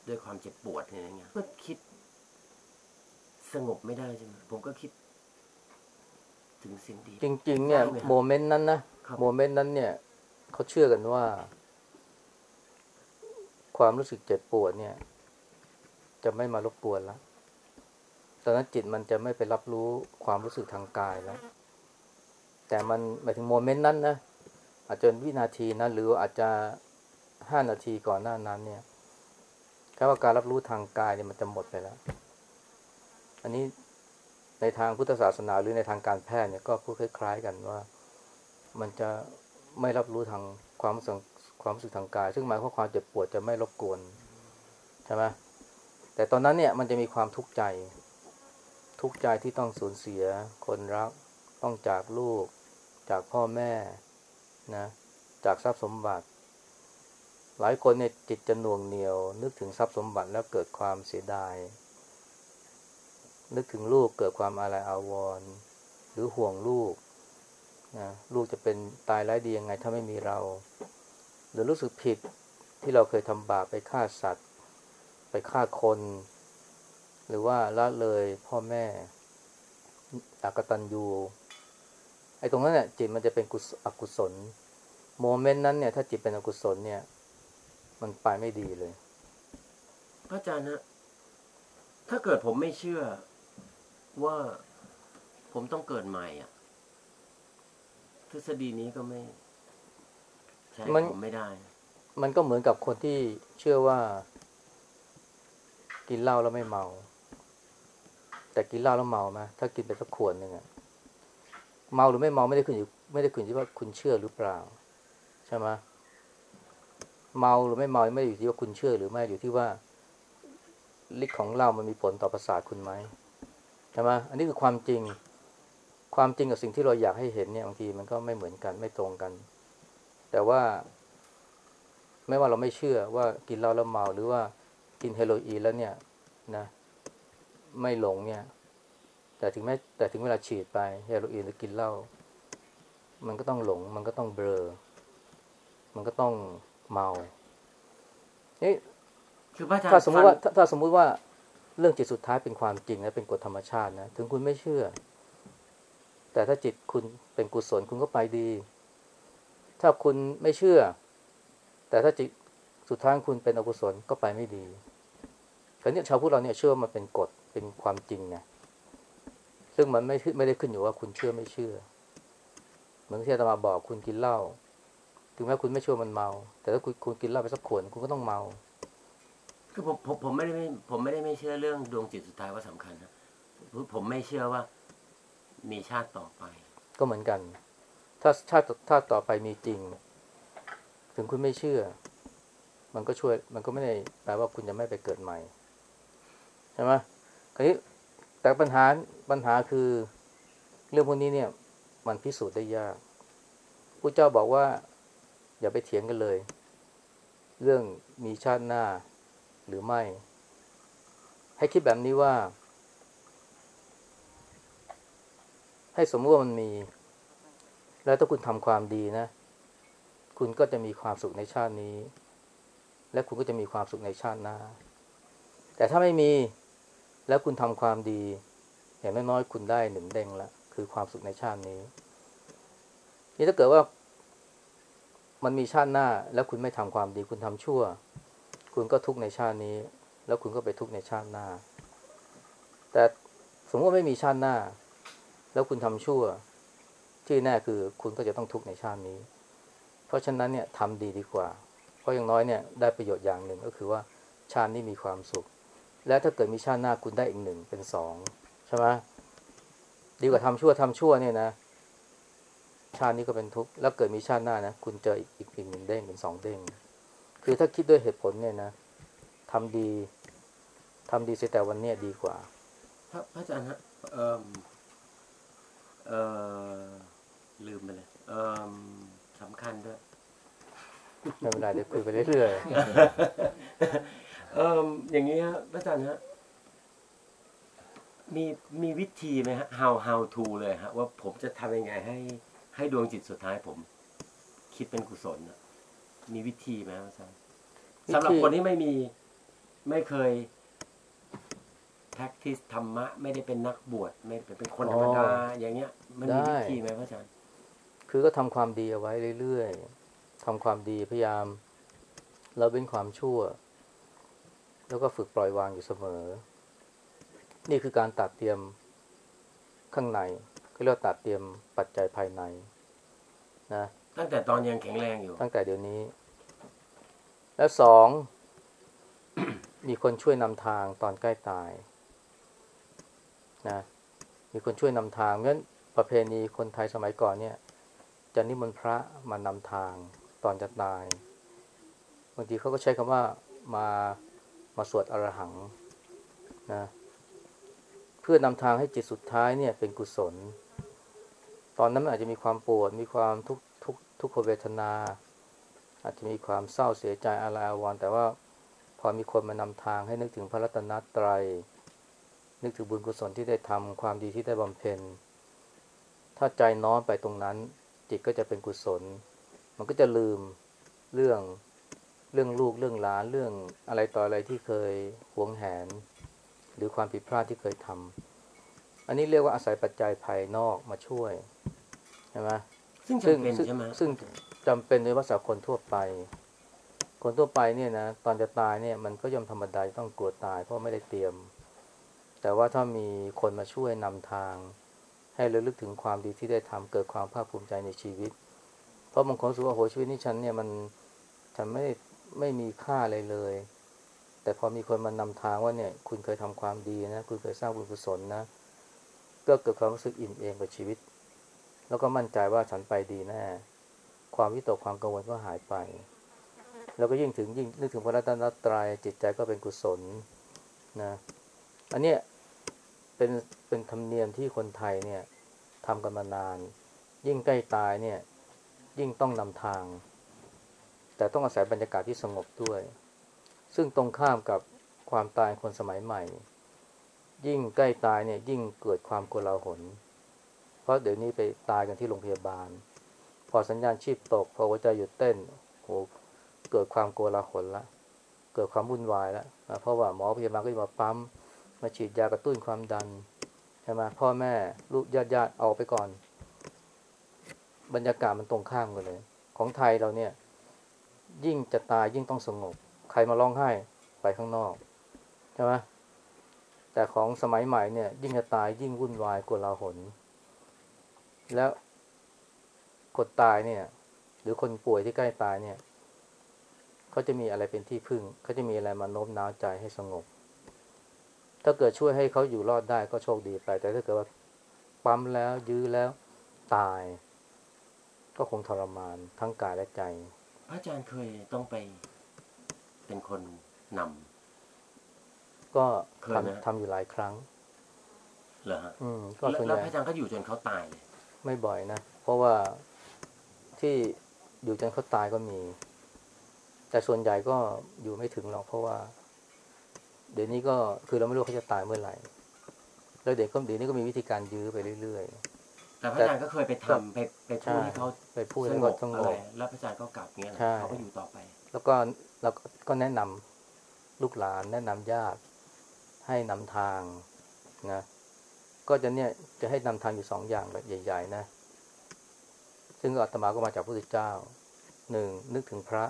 ด้วยความเจ็บปวดเนี่ยอย่างเงี้ยก็คิด สงบไม่ได้ใช่ไหมผมก็คิด ถึงสิ่งดี จริง ๆ เนี่ยได้ไหมครับโมเมนต์นั้นนะครับโมเมนต์นั้นเนี่ยเขาเชื่อกันว่า ความรู้สึกเจ็บปวดเนี่ย จะไม่มารบกวนแล้วตอนนั้นจิตมันจะไม่ไปรับรู้ความรู้สึกทางกายแล้ว แต่มันหมายถึงโมเมนต์นั้นนะอาจจะวินาทีนั้นหรืออาจจะห้านาทีก่อนหน้านั้น เนี่ยแค่ว่าการรับรู้ทางกายเนี่ยมันจะหมดไปแล้ว อันนี้ในทางพุทธศาสนาหรือในทางการแพทย์เนี่ยก็พูดคล้าย ๆ กันว่า มันจะไม่รับรู้ทางความสึก ความรู้สึกทางกาย ซึ่งหมายความว่าความเจ็บปวดจะไม่รบกวนใช่ไหมแต่ตอนนั้นเนี่ยมันจะมีความทุกข์ใจ ทุกข์ใจที่ต้องสูญเสีย คนรักต้องจากลูก จากพ่อแม่นะจากทรัพย์สมบัติ หลายคนเนี่ยจิตจะหน่วงเหนียว นึกถึงทรัพย์สมบัติแล้วเกิดความเสียดาย นึกถึงลูกเกิดความอาลัยอาวรณ์หรือห่วงลูกนะลูกจะเป็นตายไร้ดียังไงถ้าไม่มีเรา หรือรู้สึกผิดที่เราเคยทำบาปไปฆ่าสัตว์ ไปฆ่าคน หรือว่าละเลยพ่อแม่อากตันยูไอ้ตรงนั้นเนี่ยจิตมันจะเป็นกุศอกุศลโมเมนต์นั้นเนี่ยถ้าจิตเป็นอกุศลเนี่ย มันไปไม่ดีเลยพระอาจารย์ฮะถ้าเกิดผมไม่เชื่อว่าผมต้องเกิดใหม่อะ ทฤษฎีนี้ก็ไม่ ใช่มันผมไม่ได้ มันก็เหมือนกับคนที่เชื่อว่า กินเหล้าแล้วไม่เมา แต่กินเหล้าแล้วเมาไหมถ้ากินไปสักขวดหนึ่งอะเมาหรือไม่เมาไม่ได้ขึ้นอยู่ไม่ได้ขึ้นอยู่ที่ว่าคุณเชื่อหรือเปล่า ใช่ไหมเมาหรือไม่เมาไม่ได้อยู่ที่ว่าคุณเชื่อหรือไม่อยู่ที่ว่าฤทธิ์ของเหล้ามันมีผลต่อประสาทคุณไหมใช่ไหมอันนี้คือความจริง ความจริงกับสิ่งที่เราอยากให้เห็นเนี่ยบางทีมันก็ไม่เหมือนกันไม่ตรงกัน แต่ว่า ไม่ว่าเราไม่เชื่อว่ากินเหล้าแล้วเมาหรือว่ากินเฮโรอีนแล้วเนี่ยนะไม่หลงเนี่ย แต่ถึงแม้แต่ถึงเวลาฉีดไปเฮโรอีนหรือกินเหล้ามันก็ต้องหลง มันก็ต้องเบลอ มันก็ต้องเมาเอ๊ะคือพระอาจารย์ถ้าสมมติว่าฟังถ้าถ้าสมมุติว่าเรื่องจิตสุดท้ายเป็นความจริงนะเป็นกฎธรรมชาตินะถึงคุณไม่เชื่อ แต่ถ้าจิตคุณเป็นกุศลคุณก็ไปดี ถ้าคุณไม่เชื่อ แต่ถ้าจิตสุดท้ายคุณเป็นอกุศลก็ไปไม่ดีแต่เนี่ยชาวพุทธเราเนี่ยเชื่อมันเป็นกฎเป็นความจริงไงซึ่งมันไม่ไม่ได้ขึ้นอยู่ว่าคุณเชื่อไม่เชื่อ เหมือนที่อาตมาบอกคุณกินเหล้าถึงแม้คุณไม่เชื่อมันเมา แต่ถ้าคุณคุณกินเหล้าไปสักขวดคุณก็ต้องเมา คือผมผมผมไม่ได้ไม่ผมไม่ได้ไม่เชื่อเรื่องดวงจิตสุดท้ายว่าสำคัญนะผมไม่เชื่อว่ามีชาติต่อไป ก็เหมือนกัน ถ้าชาติถ้าต่อไปมีจริง ถึงคุณไม่เชื่อ มันก็ช่วย มันก็ไม่ได้แปลว่าคุณจะไม่ไปเกิดใหม่ ใช่ไหมคราวนี้แต่ปัญหาปัญหาคือเรื่องพวกนี้เนี่ย มันพิสูจน์ได้ยากพระเจ้าบอกว่า อย่าไปเถียงกันเลย เรื่องมีชาติหน้าหรือไม่ ให้คิดแบบนี้ว่า ให้สมมติว่ามันมี แล้วถ้าคุณทำความดีนะ คุณก็จะมีความสุขในชาตินี้ และคุณก็จะมีความสุขในชาติหน้า แต่ถ้าไม่มีแล้วคุณทำความดี อย่างน้อยๆคุณได้หนึ่งเด้งละคือความสุขในชาตินี้ นี่ถ้าเกิดว่า มันมีชาติหน้า แล้วคุณไม่ทำความดี คุณทำชั่ว คุณก็ทุกในชาตินี้ แล้วคุณก็ไปทุกในชาติหน้า แต่สมมติว่าไม่มีชาติหน้า แล้วคุณทำชั่ว ที่แน่คือคุณก็จะต้องทุกข์ในชาตินี้ เพราะฉะนั้นเนี่ยทำดีดีกว่า เพราะอย่างน้อยเนี่ยได้ประโยชน์อย่างหนึ่งก็คือว่าชาตินี้มีความสุข และถ้าเกิดมีชาติหน้าคุณได้อีกหนึ่งเป็นสองใช่ไหมดีกว่าทำชั่วทำชั่วเนี่ยนะ ชาตินี้ก็เป็นทุกข์แล้วเกิดมีชาติหน้านะคุณเจออีกอีกอีกหนึ่งเด้งเป็นสองเด้ง คือถ้าคิดด้วยเหตุผลเนี่ยนะทำดีทำดีเสียแต่วันเนี้ยดีกว่า พระพระอาจารย์ฮะเอ่อเอ่อ ลืมไปเลยเอ่อสำคัญด้วยไม่เป็นไรเดี๋ยวคุยไปเรื่อยเอ่ออย่างนี้ฮะพระอาจารย์ฮะมีมีวิธีไหมฮะ how how to เลยฮะ ว่าผมจะทำยังไงให้ ให้ดวงจิตสุดท้ายผม คิดเป็นกุศลน่ะมีวิธีไหมครับอาจารย์วิธีสำหรับคนที่ไม่มีไม่เคย practice ธรรมะ ไม่ได้เป็นนักบวชไม่ได้เป็นคนธรรมดาอย่างเงี้ย มันมีวิธีไหมพระอาจารย์ๆ คือก็ทำความดีเอาไว้เรื่อยๆทำความดีพยายามเราเป็นความชั่ว แล้วก็ฝึกปล่อยวางอยู่เสมอ นี่คือการตัดเตรียมข้างในเขาเรียกว่าตัดเตรียมปัจจัยภายในนะตั้งแต่ตอนยังแข็งแรงอยู่ ตั้งแต่เดี๋ยวนี้ และสอง มีคนช่วยนำทางตอนใกล้ตายนะมีคนช่วยนำทางเพราะฉะนั้นประเพณีคนไทยสมัยก่อนเนี่ย จะนิมนต์พระมานำทางตอนจะตาย บางทีเขาก็ใช้คำว่ามามาสวดอรหังนะเพื่อนำทางให้จิตสุดท้ายเนี่ยเป็นกุศล ตอนนั้นมันอาจจะมีความปวด มีความทุกทุกทุกขเวทนา อาจจะมีความเศร้าเสียใจอะไรอาวรแต่ว่าพอมีคนมานำทางให้นึกถึงพระรัตนตรัย นึกถึงบุญกุศลที่ได้ทำความดีที่ได้บำเพ็ญ ถ้าใจน้อมไปตรงนั้น จิตก็จะเป็นกุศล มันก็จะลืมเรื่องเรื่องลูกเรื่องหลานเรื่องอะไรต่ออะไรที่เคยหวงแหน หรือความผิดพลาดที่เคยทำอันนี้เรียกว่าอาศัยปัจจัยภายนอกมาช่วยใช่ไหมซึ่งซึ่งจำเป็นซึ่งใช่ไหมซึ่งจำเป็นในภาษาคนทั่วไป คนทั่วไปเนี่ยนะตอนจะตายเนี่ยมันก็ย่อมธรรมดาจะต้องกลัวตายเพราะไม่ได้เตรียม แต่ว่าถ้ามีคนมาช่วยนำทาง ให้ระลึกถึงความดีที่ได้ทำเกิดความภาคภูมิใจในชีวิต เพราะบางคนรู้สึกว่าโหชีวิตนี้ฉันเนี่ยมันฉันไม่ไม่มีค่าอะไรเลย แต่พอมีคนมานำทางว่าเนี่ยคุณเคยทำความดีนะ คุณเคยสร้างบุญกุศลนะ ก็เกิดความรู้สึกอิ่มเอมกับชีวิต แล้วก็มั่นใจว่าฉันไปดีแน่ความวิตกความกังวลก็หายไป แล้วก็ยิ่งถึงยิ่งนึกถึงพระรัตนตรัยจิตใจก็เป็นกุศลนะ อันเนี้ยเป็นเป็นธรรมเนียมที่คนไทยเนี่ย ทำกันมานาน ยิ่งใกล้ตายเนี่ย ยิ่งต้องนำทาง แต่ต้องอาศัยบรรยากาศที่สงบด้วย ซึ่งตรงข้ามกับความตายคนสมัยใหม่ ยิ่งใกล้ตายเนี่ย ยิ่งเกิดความโกลาหล เพราะเดี๋ยวนี้ไปตายกันที่โรงพยาบาล พอสัญญาณชีพตก พอหัวใจหยุดเต้นโหเกิดความโกลาหลละเกิดความวุ่นวายแล้วนะเพราะว่าหมอพยาบาลก็จะมาปั๊มมาฉีดยากระตุ้นความดัน ใช่ไหมพ่อแม่ลูกญาติญาติเอาไปก่อน บรรยากาศมันตรงข้ามกันเลย ของไทยเราเนี่ย ยิ่งจะตายยิ่งต้องสงบ ใครมาร้องไห้ไปข้างนอกใช่ไหมแต่ของสมัยใหม่เนี่ย ยิ่งจะตายยิ่งวุ่นวายกลาหลแล้วคนตายเนี่ย หรือคนป่วยที่ใกล้ตายเนี่ยเขาจะมีอะไรเป็นที่พึ่งเขาจะมีอะไรมาโน้มน้าวใจให้สงบ ถ้าเกิดช่วยให้เขาอยู่รอดได้ก็โชคดีไป แต่ถ้าเกิดว่าปั๊มแล้วยื้อแล้วตาย ก็คงทรมานทั้งกายและใจ พระอาจารย์เคยต้องไปเป็นคนนำก็เคยไหมทำทำอยู่หลายครั้งเหรอฮะอืมก็แล้วส่วนแล้วใหญ่พระอาจารย์ก็อยู่จนเขาตายเลยไม่บ่อยนะ เพราะว่าที่อยู่จนเขาตายก็มี แต่ส่วนใหญ่ก็อยู่ไม่ถึงหรอกเพราะว่า เดี๋ยวนี้ก็คือเราไม่รู้เขาจะตายเมื่อไหร่ แล้วเดี๋ยวก็เดี๋ยวนี้ก็มีวิธีการยื้อไปเรื่อยแต่พระอาจารย์ก็เคยไปทำไปไปๆพูใช่ดให้เขาไปพูดสแล้วงก็บสงอะไรบแล้วพระอาจารย์ก็กลับเงี้ยนะใช่เขาก็อยู่ต่อไป แล้วก็เราก็แนะนำลูกหลานแนะนำญาติให้นำทางนะ ก็จะเนี่ยจะให้นำทางอยู่สองอย่างแบบใหญ่ ๆ นะ ซึ่งอาตมาก็มาจากพระพุทธเจ้าหนึ่งนึกถึงพระ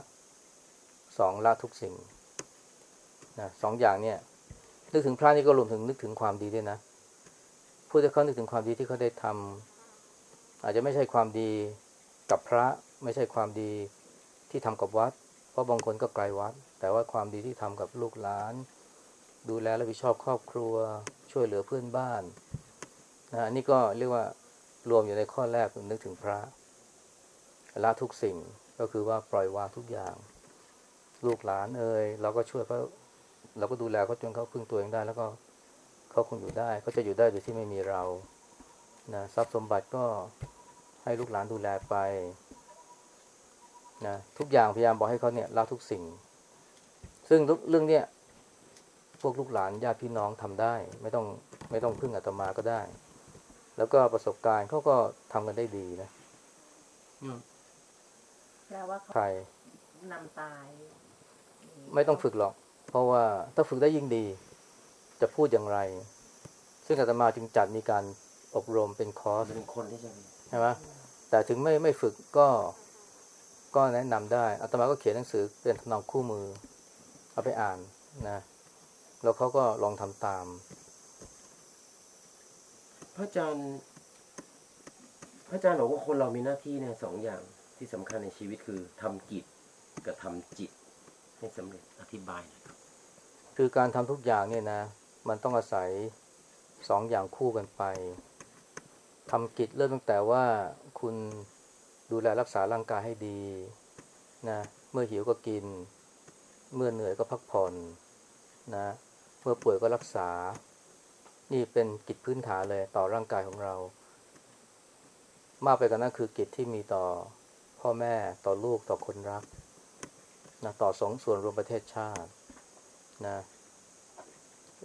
สองละทุกสิ่ง นะสองอย่างเนี่ย นึกถึงพระนี่ก็รวมถึงนึกถึงความดีด้วยนะผู้ที่เขานึกถึงความดีที่เขาได้ทำอาจจะไม่ใช่ความดีกับพระไม่ใช่ความดีที่ทำกับวัด เพราะบางคนก็ไกลวัด แต่ว่าความดีที่ทำกับลูกหลาน ดูแลรับผิดชอบครอบครัว ช่วยเหลือเพื่อนบ้านนะอันนี้ก็เรียกว่ารวมอยู่ในข้อแรกคือนึกถึงพระละทุกสิ่งก็คือว่าปล่อยวางทุกอย่าง ลูกหลานเอ่ยเราก็ช่วยเขา เราก็ดูแลเขาจนเขาพึ่งตัวเองได้ แล้วก็เขาคงอยู่ได้เขาจะอยู่ได้โดยที่ไม่มีเรานะทรัพย์สมบัติก็ให้ลูกหลานดูแลไปนะทุกอย่างพยายามบอกให้เขาเนี่ยละทุกสิ่ง ซึ่งเรื่องเนี้ยพวกลูกหลานญาติพี่น้องทำได้ ไม่ต้องไม่ต้องพึ่งอาตมาก็ได้ แล้วก็ประสบการณ์เขาก็ทำกันได้ดีนะแปลว่าเขาใครนำตาย ไม่ต้องฝึกหรอก เพราะว่าถ้าฝึกได้ยิ่งดี จะพูดอย่างไร ซึ่งอาตมาจึงจัดมีการอบรมเป็นคอร์สเป็นคนที่จะมีใช่ไหมแต่ถึงไม่ไม่ฝึกก็ก็แนะนำได้อาตมาก็เขียนหนังสือเป็นทำนองคู่มือ เอาไปอ่านนะแล้วเขาก็ลองทำตาม พระอาจารย์พระอาจารย์บอกว่าคนเรามีหน้าที่เนี่ยสองอย่างที่สำคัญในชีวิตคือทำกิจกับทำจิตให้สำเร็จอธิบายหน่อย คือการทำทุกอย่างเนี่ยนะ มันต้องอาศัยสองอย่างคู่กันไปทำกิจเริ่มตั้งแต่ว่าคุณดูแลรักษาร่างกายให้ดีนะเมื่อหิวก็กิน เมื่อเหนื่อยก็พักผ่อนนะเมื่อป่วยก็รักษา นี่เป็นกิจพื้นฐานเลยต่อร่างกายของเรา มากไปกว่านั้นคือกิจที่มีต่อพ่อแม่ต่อลูกต่อคนรักนะต่อสองส่วนรวมประเทศชาตินะ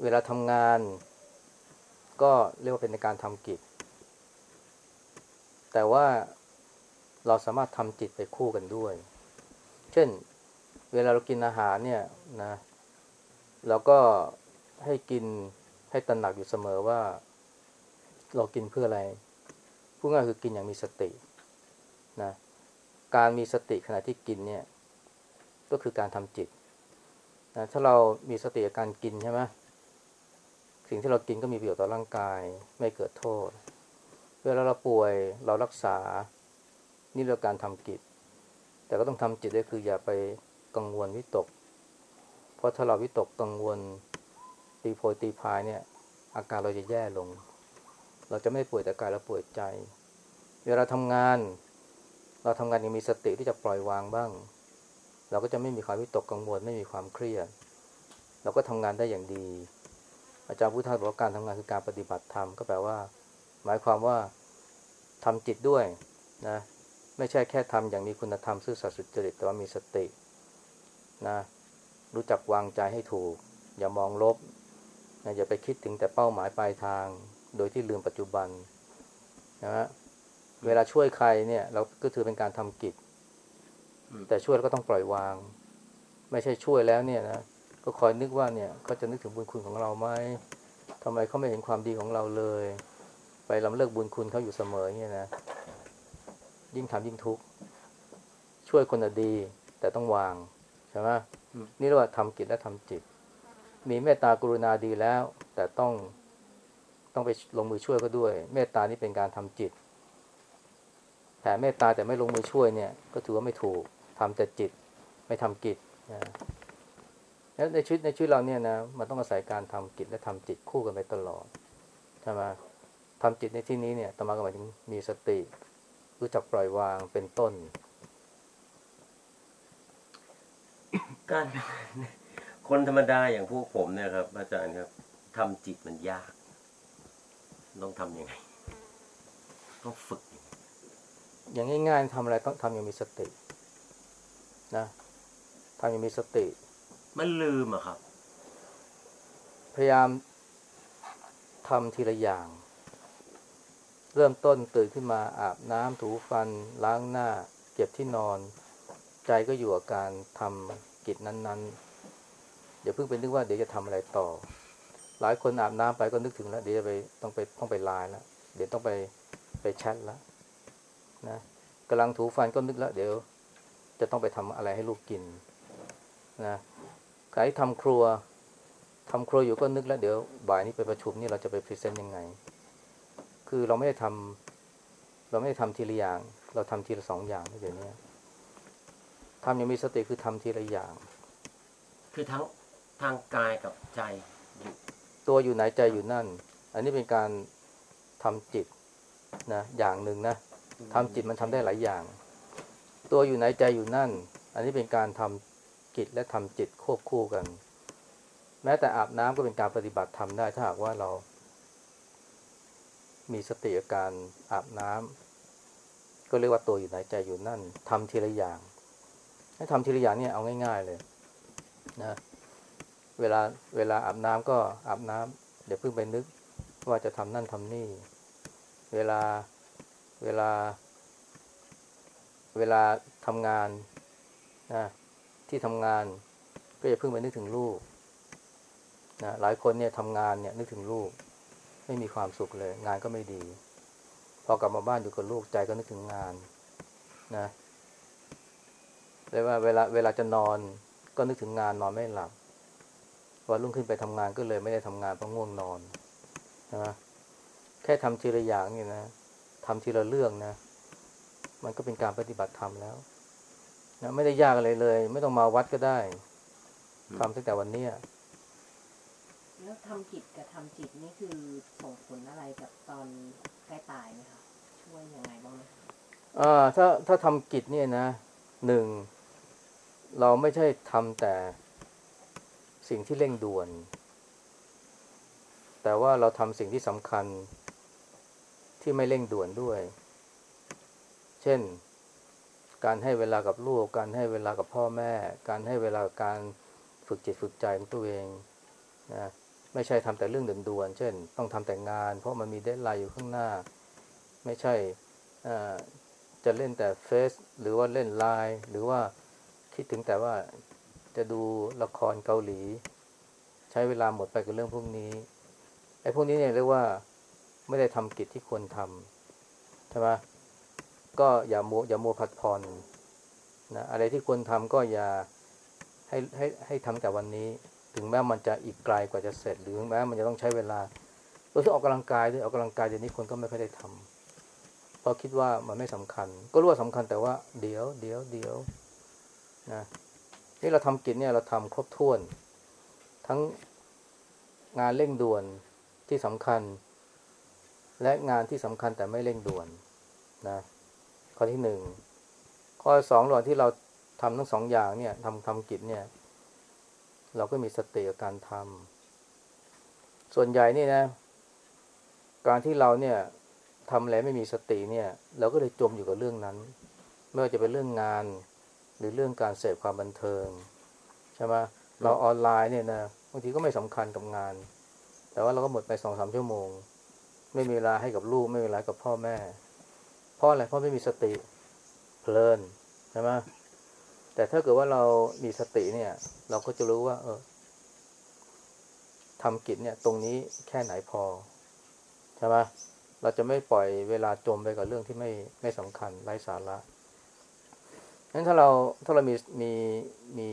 เวลาทำงาน ก็เรียกว่าเป็นในการทำกิจ แต่ว่าเราสามารถทำจิตไปคู่กันด้วย เช่น เวลาเรากินอาหารเนี่ยนะเราก็ให้กินให้ตระหนักอยู่เสมอว่า เรากินเพื่ออะไรพูดง่ายคือกินอย่างมีสตินะการมีสติขณะที่กินเนี่ย ก็คือการทำจิตนะถ้าเรามีสติกับการกินใช่ไหม สิ่งที่เรากินก็มีประโยชน์ต่อร่างกาย ไม่เกิดโทษ เวลาเราป่วยเรารักษา นี่เรียกว่าการทำกิจ แต่ก็ต้องทำจิตด้วยคืออย่าไปกังวลวิตก เพราะถ้าเราวิตกกังวลตีโพยตีพายเนี่ย อาการเราจะแย่ลง เราจะไม่ป่วยแต่กายเราป่วยใจ เวลาทำงาน เราทำงานยังมีสติที่จะปล่อยวางบ้าง เราก็จะไม่มีความวิตกกังวลไม่มีความเครียด เราก็ทำงานได้อย่างดี อาจารย์พุทธาบอกว่าการทำงานคือการปฏิบัติธรรมก็แปลว่า หมายความว่าทำจิตด้วยนะไม่ใช่แค่ทำอย่างมีคุณธรรมซื่อสัตย์สุจริตแต่ว่ามีสตินะรู้จักวางใจให้ถูก อย่ามองลบนะอย่าไปคิดถึงแต่เป้าหมายปลายทาง โดยที่ลืมปัจจุบันนะฮะเวลาช่วยใครเนี่ย เราก็ถือเป็นการทำกิจ แต่ช่วยแล้วก็ต้องปล่อยวาง ไม่ใช่ช่วยแล้วเนี่ยนะ ก็คอยนึกว่าเนี่ยเขาจะนึกถึงบุญคุณของเราไหมทำไมเขาไม่เห็นความดีของเราเลย ไปลำเลิกบุญคุณเขาอยู่เสมอเนี่ยนะ ยิ่งทำยิ่งทุกข์ช่วยคนน่ดี แต่ต้องวางใช่ไหมนี่เรียกว่าทำกิจและทำจิต มีเมตตากรุณาดีแล้ว แต่ต้องต้องไปลงมือช่วยก็ด้วย เมตตานี่เป็นการทำจิตแผ่เมตตาแต่ไม่ลงมือช่วยเนี่ย ก็ถือว่าไม่ถูกทำแต่จิต ไม่ทำกิจนะ แล้วในชีวิตในชีวิตเราเนี่ยนะมันต้องอาศัยการทำกิจและทำจิตคู่กันไปตลอดใช่ไหมทำจิตในที่นี้เนี่ยตมาก็หมายถึงมีสติ รู้จักปล่อยวางเป็นต้น การคนธรรมดาอย่างพวกผมเนี่ยครับ อาจารย์ครับทำจิตมันยาก ต้องทำยังไง ต้องฝึกยังไงอย่างง่ายๆทำอะไรต้องทำอย่างมีสติ นะทำอย่างมีสติ มันลืมอะครับ พยายามทำทีละอย่าง เริ่มต้นตื่นขึ้นมาอาบน้ำถูฟัน ล้างหน้า เก็บที่นอน ใจก็อยู่กับการทำกิจนั้น ๆ อย่าเพิ่งไปนึกว่าเดี๋ยวจะทำอะไรต่อ หลายคนอาบน้ำไปก็นึกถึงแล้ว เดี๋ยวจะไปต้องไปต้องไปไลน์แล้วเดี๋ยวต้องไปไปแชทแล้วนะกำลังถูฟันก็นึกแล้ว เดี๋ยว จะต้องไปทำอะไรให้ลูกกินนะ ใครทำครัวทำครัวอยู่ก็นึกแล้วเดี๋ยวบ่ายนี้ไปประชุมนี่เราจะไป present ยังไง คือเราไม่ได้ทำเราไม่ได้ทำทีละอย่าง เราทำทีละสองอย่างเดี๋ยวนี้ทำอย่างมีสติคือทำทีละอย่าง คือทั้งทางกายกับใจอยู่ตัวอยู่ไหนใจอยู่นั่น อันนี้เป็นการทำจิตนะอย่างหนึ่งนะทำจิตมันทำได้หลายอย่าง ตัวอยู่ไหนใจอยู่นั่น อันนี้เป็นการทำ กิจและทำจิตควบคู่กัน แม้แต่อาบน้ำก็เป็นการปฏิบัติทำได้ถ้าหากว่าเรา มีสติกับการอาบน้ำก็เรียกว่าตัวอยู่ไหนใจอยู่นั่นทำทีละอย่าง ให้ทำทีละอย่างเนี่ยเอาง่าย ๆเลยนะเวลาเวลาอาบน้ำก็อาบน้ำเดี๋ยวเพิ่งไปนึกว่าจะทำนั่นทำนี่ เวลาเวลา เวลาทำงานนะ ที่ทำงานก็อย่าเพิ่งไปนึกถึงลูกนะหลายคนเนี่ยทำงานเนี่ยนึกถึงลูก ไม่มีความสุขเลย งานก็ไม่ดี พอกลับมาบ้านอยู่กับลูกใจก็นึกถึงงานนะเลยว่าเวลาเวลาจะนอนก็นึกถึงงานนอนไม่หลับวันรุ่งขึ้นไปทำงานก็เลยไม่ได้ทำงานเพราะง่วงนอนนะแค่ทำทีละอย่างนี่นะทำทีละเรื่องนะ มันก็เป็นการปฏิบัติธรรมแล้ว นะไม่ได้ยากอะไรเลย ไม่ต้องมาวัดก็ได้ทำตั้งแต่วันเนี้ยแล้วทำกิจกับทำจิตนี่คือส่งผลอะไรกับตอนใกล้ตายไหมคะช่วยยังไงบ้างไหมคะเอ่าถ้าถ้าทำกิจเนี่ยนะหนึ่งเราไม่ใช่ทำแต่สิ่งที่เร่งด่วน แต่ว่าเราทำสิ่งที่สำคัญที่ไม่เร่งด่วนด้วย เช่น การให้เวลากับลูก การให้เวลากับพ่อแม่ การให้เวลาการฝึกจิตฝึกใจของตัวเองนะไม่ใช่ทำแต่เรื่องด่วนๆเช่น ต้องทำแต่งาน เพราะมันมีเดทไลน์อยู่ข้างหน้า ไม่ใช่จะเล่นแต่เฟซหรือว่าเล่นไลน์หรือว่าคิดถึงแต่ว่าจะดูละครเกาหลี ใช้เวลาหมดไปกับเรื่องพวกนี้ไอ้พวกนี้เนี่ยเรียกว่าไม่ได้ทำกิจที่ควรทำใช่ไหม ก็อย่ามัวอย่ามัวพัดผ่อนนะอะไรที่ควรทำก็อย่าให้ให้ให้ทำแต่วันนี้ ถึงแม้มันจะอีกไกลกว่าจะเสร็จ หรือแม้มันจะต้องใช้เวลาโดยเฉพาะออกกำลังกายด้วยออกกำลังกายเดี๋ยวนี้คนก็ไม่ค่อยได้ทำเพราะคิดว่ามันไม่สำคัญ ก็รู้ว่าสำคัญแต่ว่าเดี๋ยวเดี๋ยวเดี๋ยวนะนี่เราทำกิจเนี่ยเราทำครบถ้วน ทั้งงานเร่งด่วนที่สำคัญ และงานที่สำคัญแต่ไม่เร่งด่วนนะ ข้อที่หนึ่งข้อสองระหว่างที่เราทำทั้งสองอย่างเนี่ยทำทำกิจเนี่ย เราก็มีสติกับการทำส่วนใหญ่นี่นะ การที่เราเนี่ยทำอะไรไม่มีสติเนี่ย เราก็เลยจมอยู่กับเรื่องนั้น ไม่ว่าจะเป็นเรื่องงาน หรือเรื่องการเสพความบันเทิงใช่ไหมเราออนไลน์เนี่ยนะบางทีก็ไม่สำคัญกับงาน แต่ว่าเราก็หมดไปสองสามชั่วโมง ไม่มีเวลาให้กับลูกไม่มีเวลากับพ่อแม่ เพราะอะไรเพราะไม่มีสติเพลินใช่ไหมแต่ถ้าเกิดว่าเรามีสติเนี่ย เราก็จะรู้ว่า เออทำกิจเนี่ย ตรงนี้แค่ไหนพอใช่ไหมเราจะไม่ปล่อยเวลาจมไปกับเรื่องที่ไม่ไม่สำคัญไร้สาระงั้นถ้าเราถ้าเรามีมีมี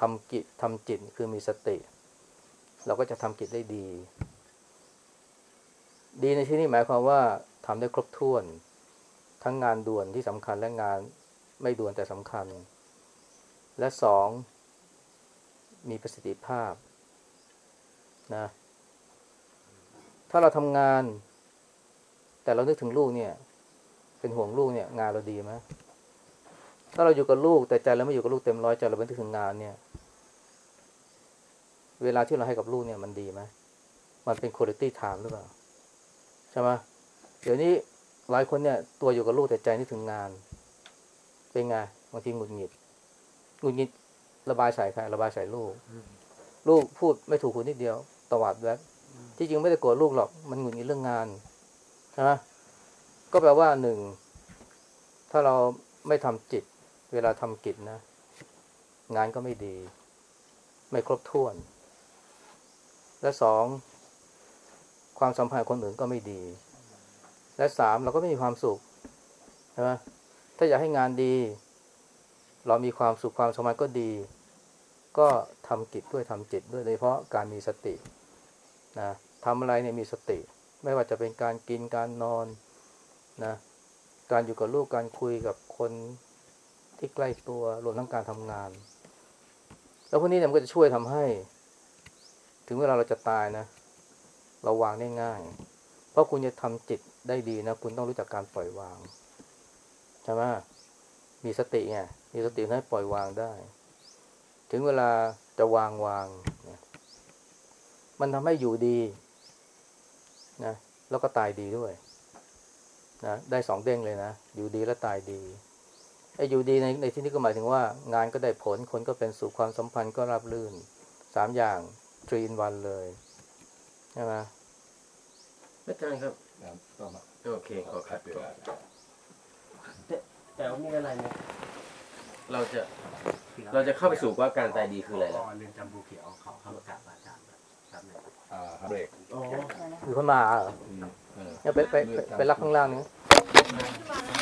ทำกิจทำจิตคือมีสติ เราก็จะทำกิจได้ดี ดีในที่นี้หมายความว่าทำได้ครบถ้วน ทั้งงานด่วนที่สำคัญและงานไม่ด่วนแต่สำคัญ และสองมีประสิทธิภาพนะถ้าเราทำงาน แต่เรานึกถึงลูกเนี่ย เป็นห่วงลูกเนี่ย งานเราดีไหมถ้าเราอยู่กับลูกแต่ใจเราไม่อยู่กับลูกเต็มร้อยใจเราไม่นึกถึงงานเนี่ย เวลาที่เราให้กับลูกเนี่ยมันดีไหมมันเป็นคุณ i t y time หรือเปล่าใช่ไหมเดี๋ยวนี้ หลายคนเนี่ย ตัวอยู่กับลูกแต่ใจนึกถึงงาน เป็นไงบางทีหงุดหงิดหงุดหงิดระบายใส่ใครระบายใส่ลูก ลูกพูดไม่ถูกคุณนิดเดียวตวาดแวบที่จริงไม่ได้โกรธลูกหรอกมันหงุดหงิดเรื่องงานใช่ไหมก็แปลว่าหนึ่งถ้าเราไม่ทำจิต เวลาทำกิจนะ งานก็ไม่ดี ไม่ครบถ้วน และสองความสัมพันธ์คนอื่นก็ไม่ดี และสามเราก็ไม่มีความสุขใช่ไหมถ้าอยากให้งานดี เรามีความสุขความสัมพันก็ดี ก็ทำกิจด้วยทำจิตด้วยโดยเฉพาะการมีสตินะทำอะไรเนี่ยมีสติ ไม่ว่าจะเป็นการกินการนอนนะการอยู่กับลูกการคุยกับคนที่ใกล้ตัวรวมทั้งการทำงาน แล้วพวกนี้เนี่ยมันก็จะช่วยทำให้ ถึงเวลาเราจะตายนะ เราวางได้ง่าย เพราะคุณจะทำจิต ได้ดีนะ คุณต้องรู้จักการปล่อยวางใช่ไหมมีสติไงมีสติให้ปล่อยวางได้ ถึงเวลาจะวางวางเนี่ยมันทำให้อยู่ดีนะแล้วก็ตายดีด้วยนะได้สองเด้งเลยนะ อยู่ดีและตายดีไอ้อยู่ดีในในที่นี้ก็หมายถึงว่า งานก็ได้ผลคนก็เป็นสุขความสัมพันธ์ก็ราบรื่นสามอย่างทรีนวันเลยใช่ไหมอาจารย์ครับ นะต้องมาโอเคขอคัดเวก่อลานแต่ว่ามีอะไรไหมเราจะเราจะเข้าไปสู่ว่าการตายดีคืออะไรล่ะเรือนจำภูเขียวเขาเขาประกาศอาจารย์ครับอ่าเบรกอ๋อคือคนมาเหรออืมเออ เนี่ยไปไปไปไปรับข้างล่างนี้เ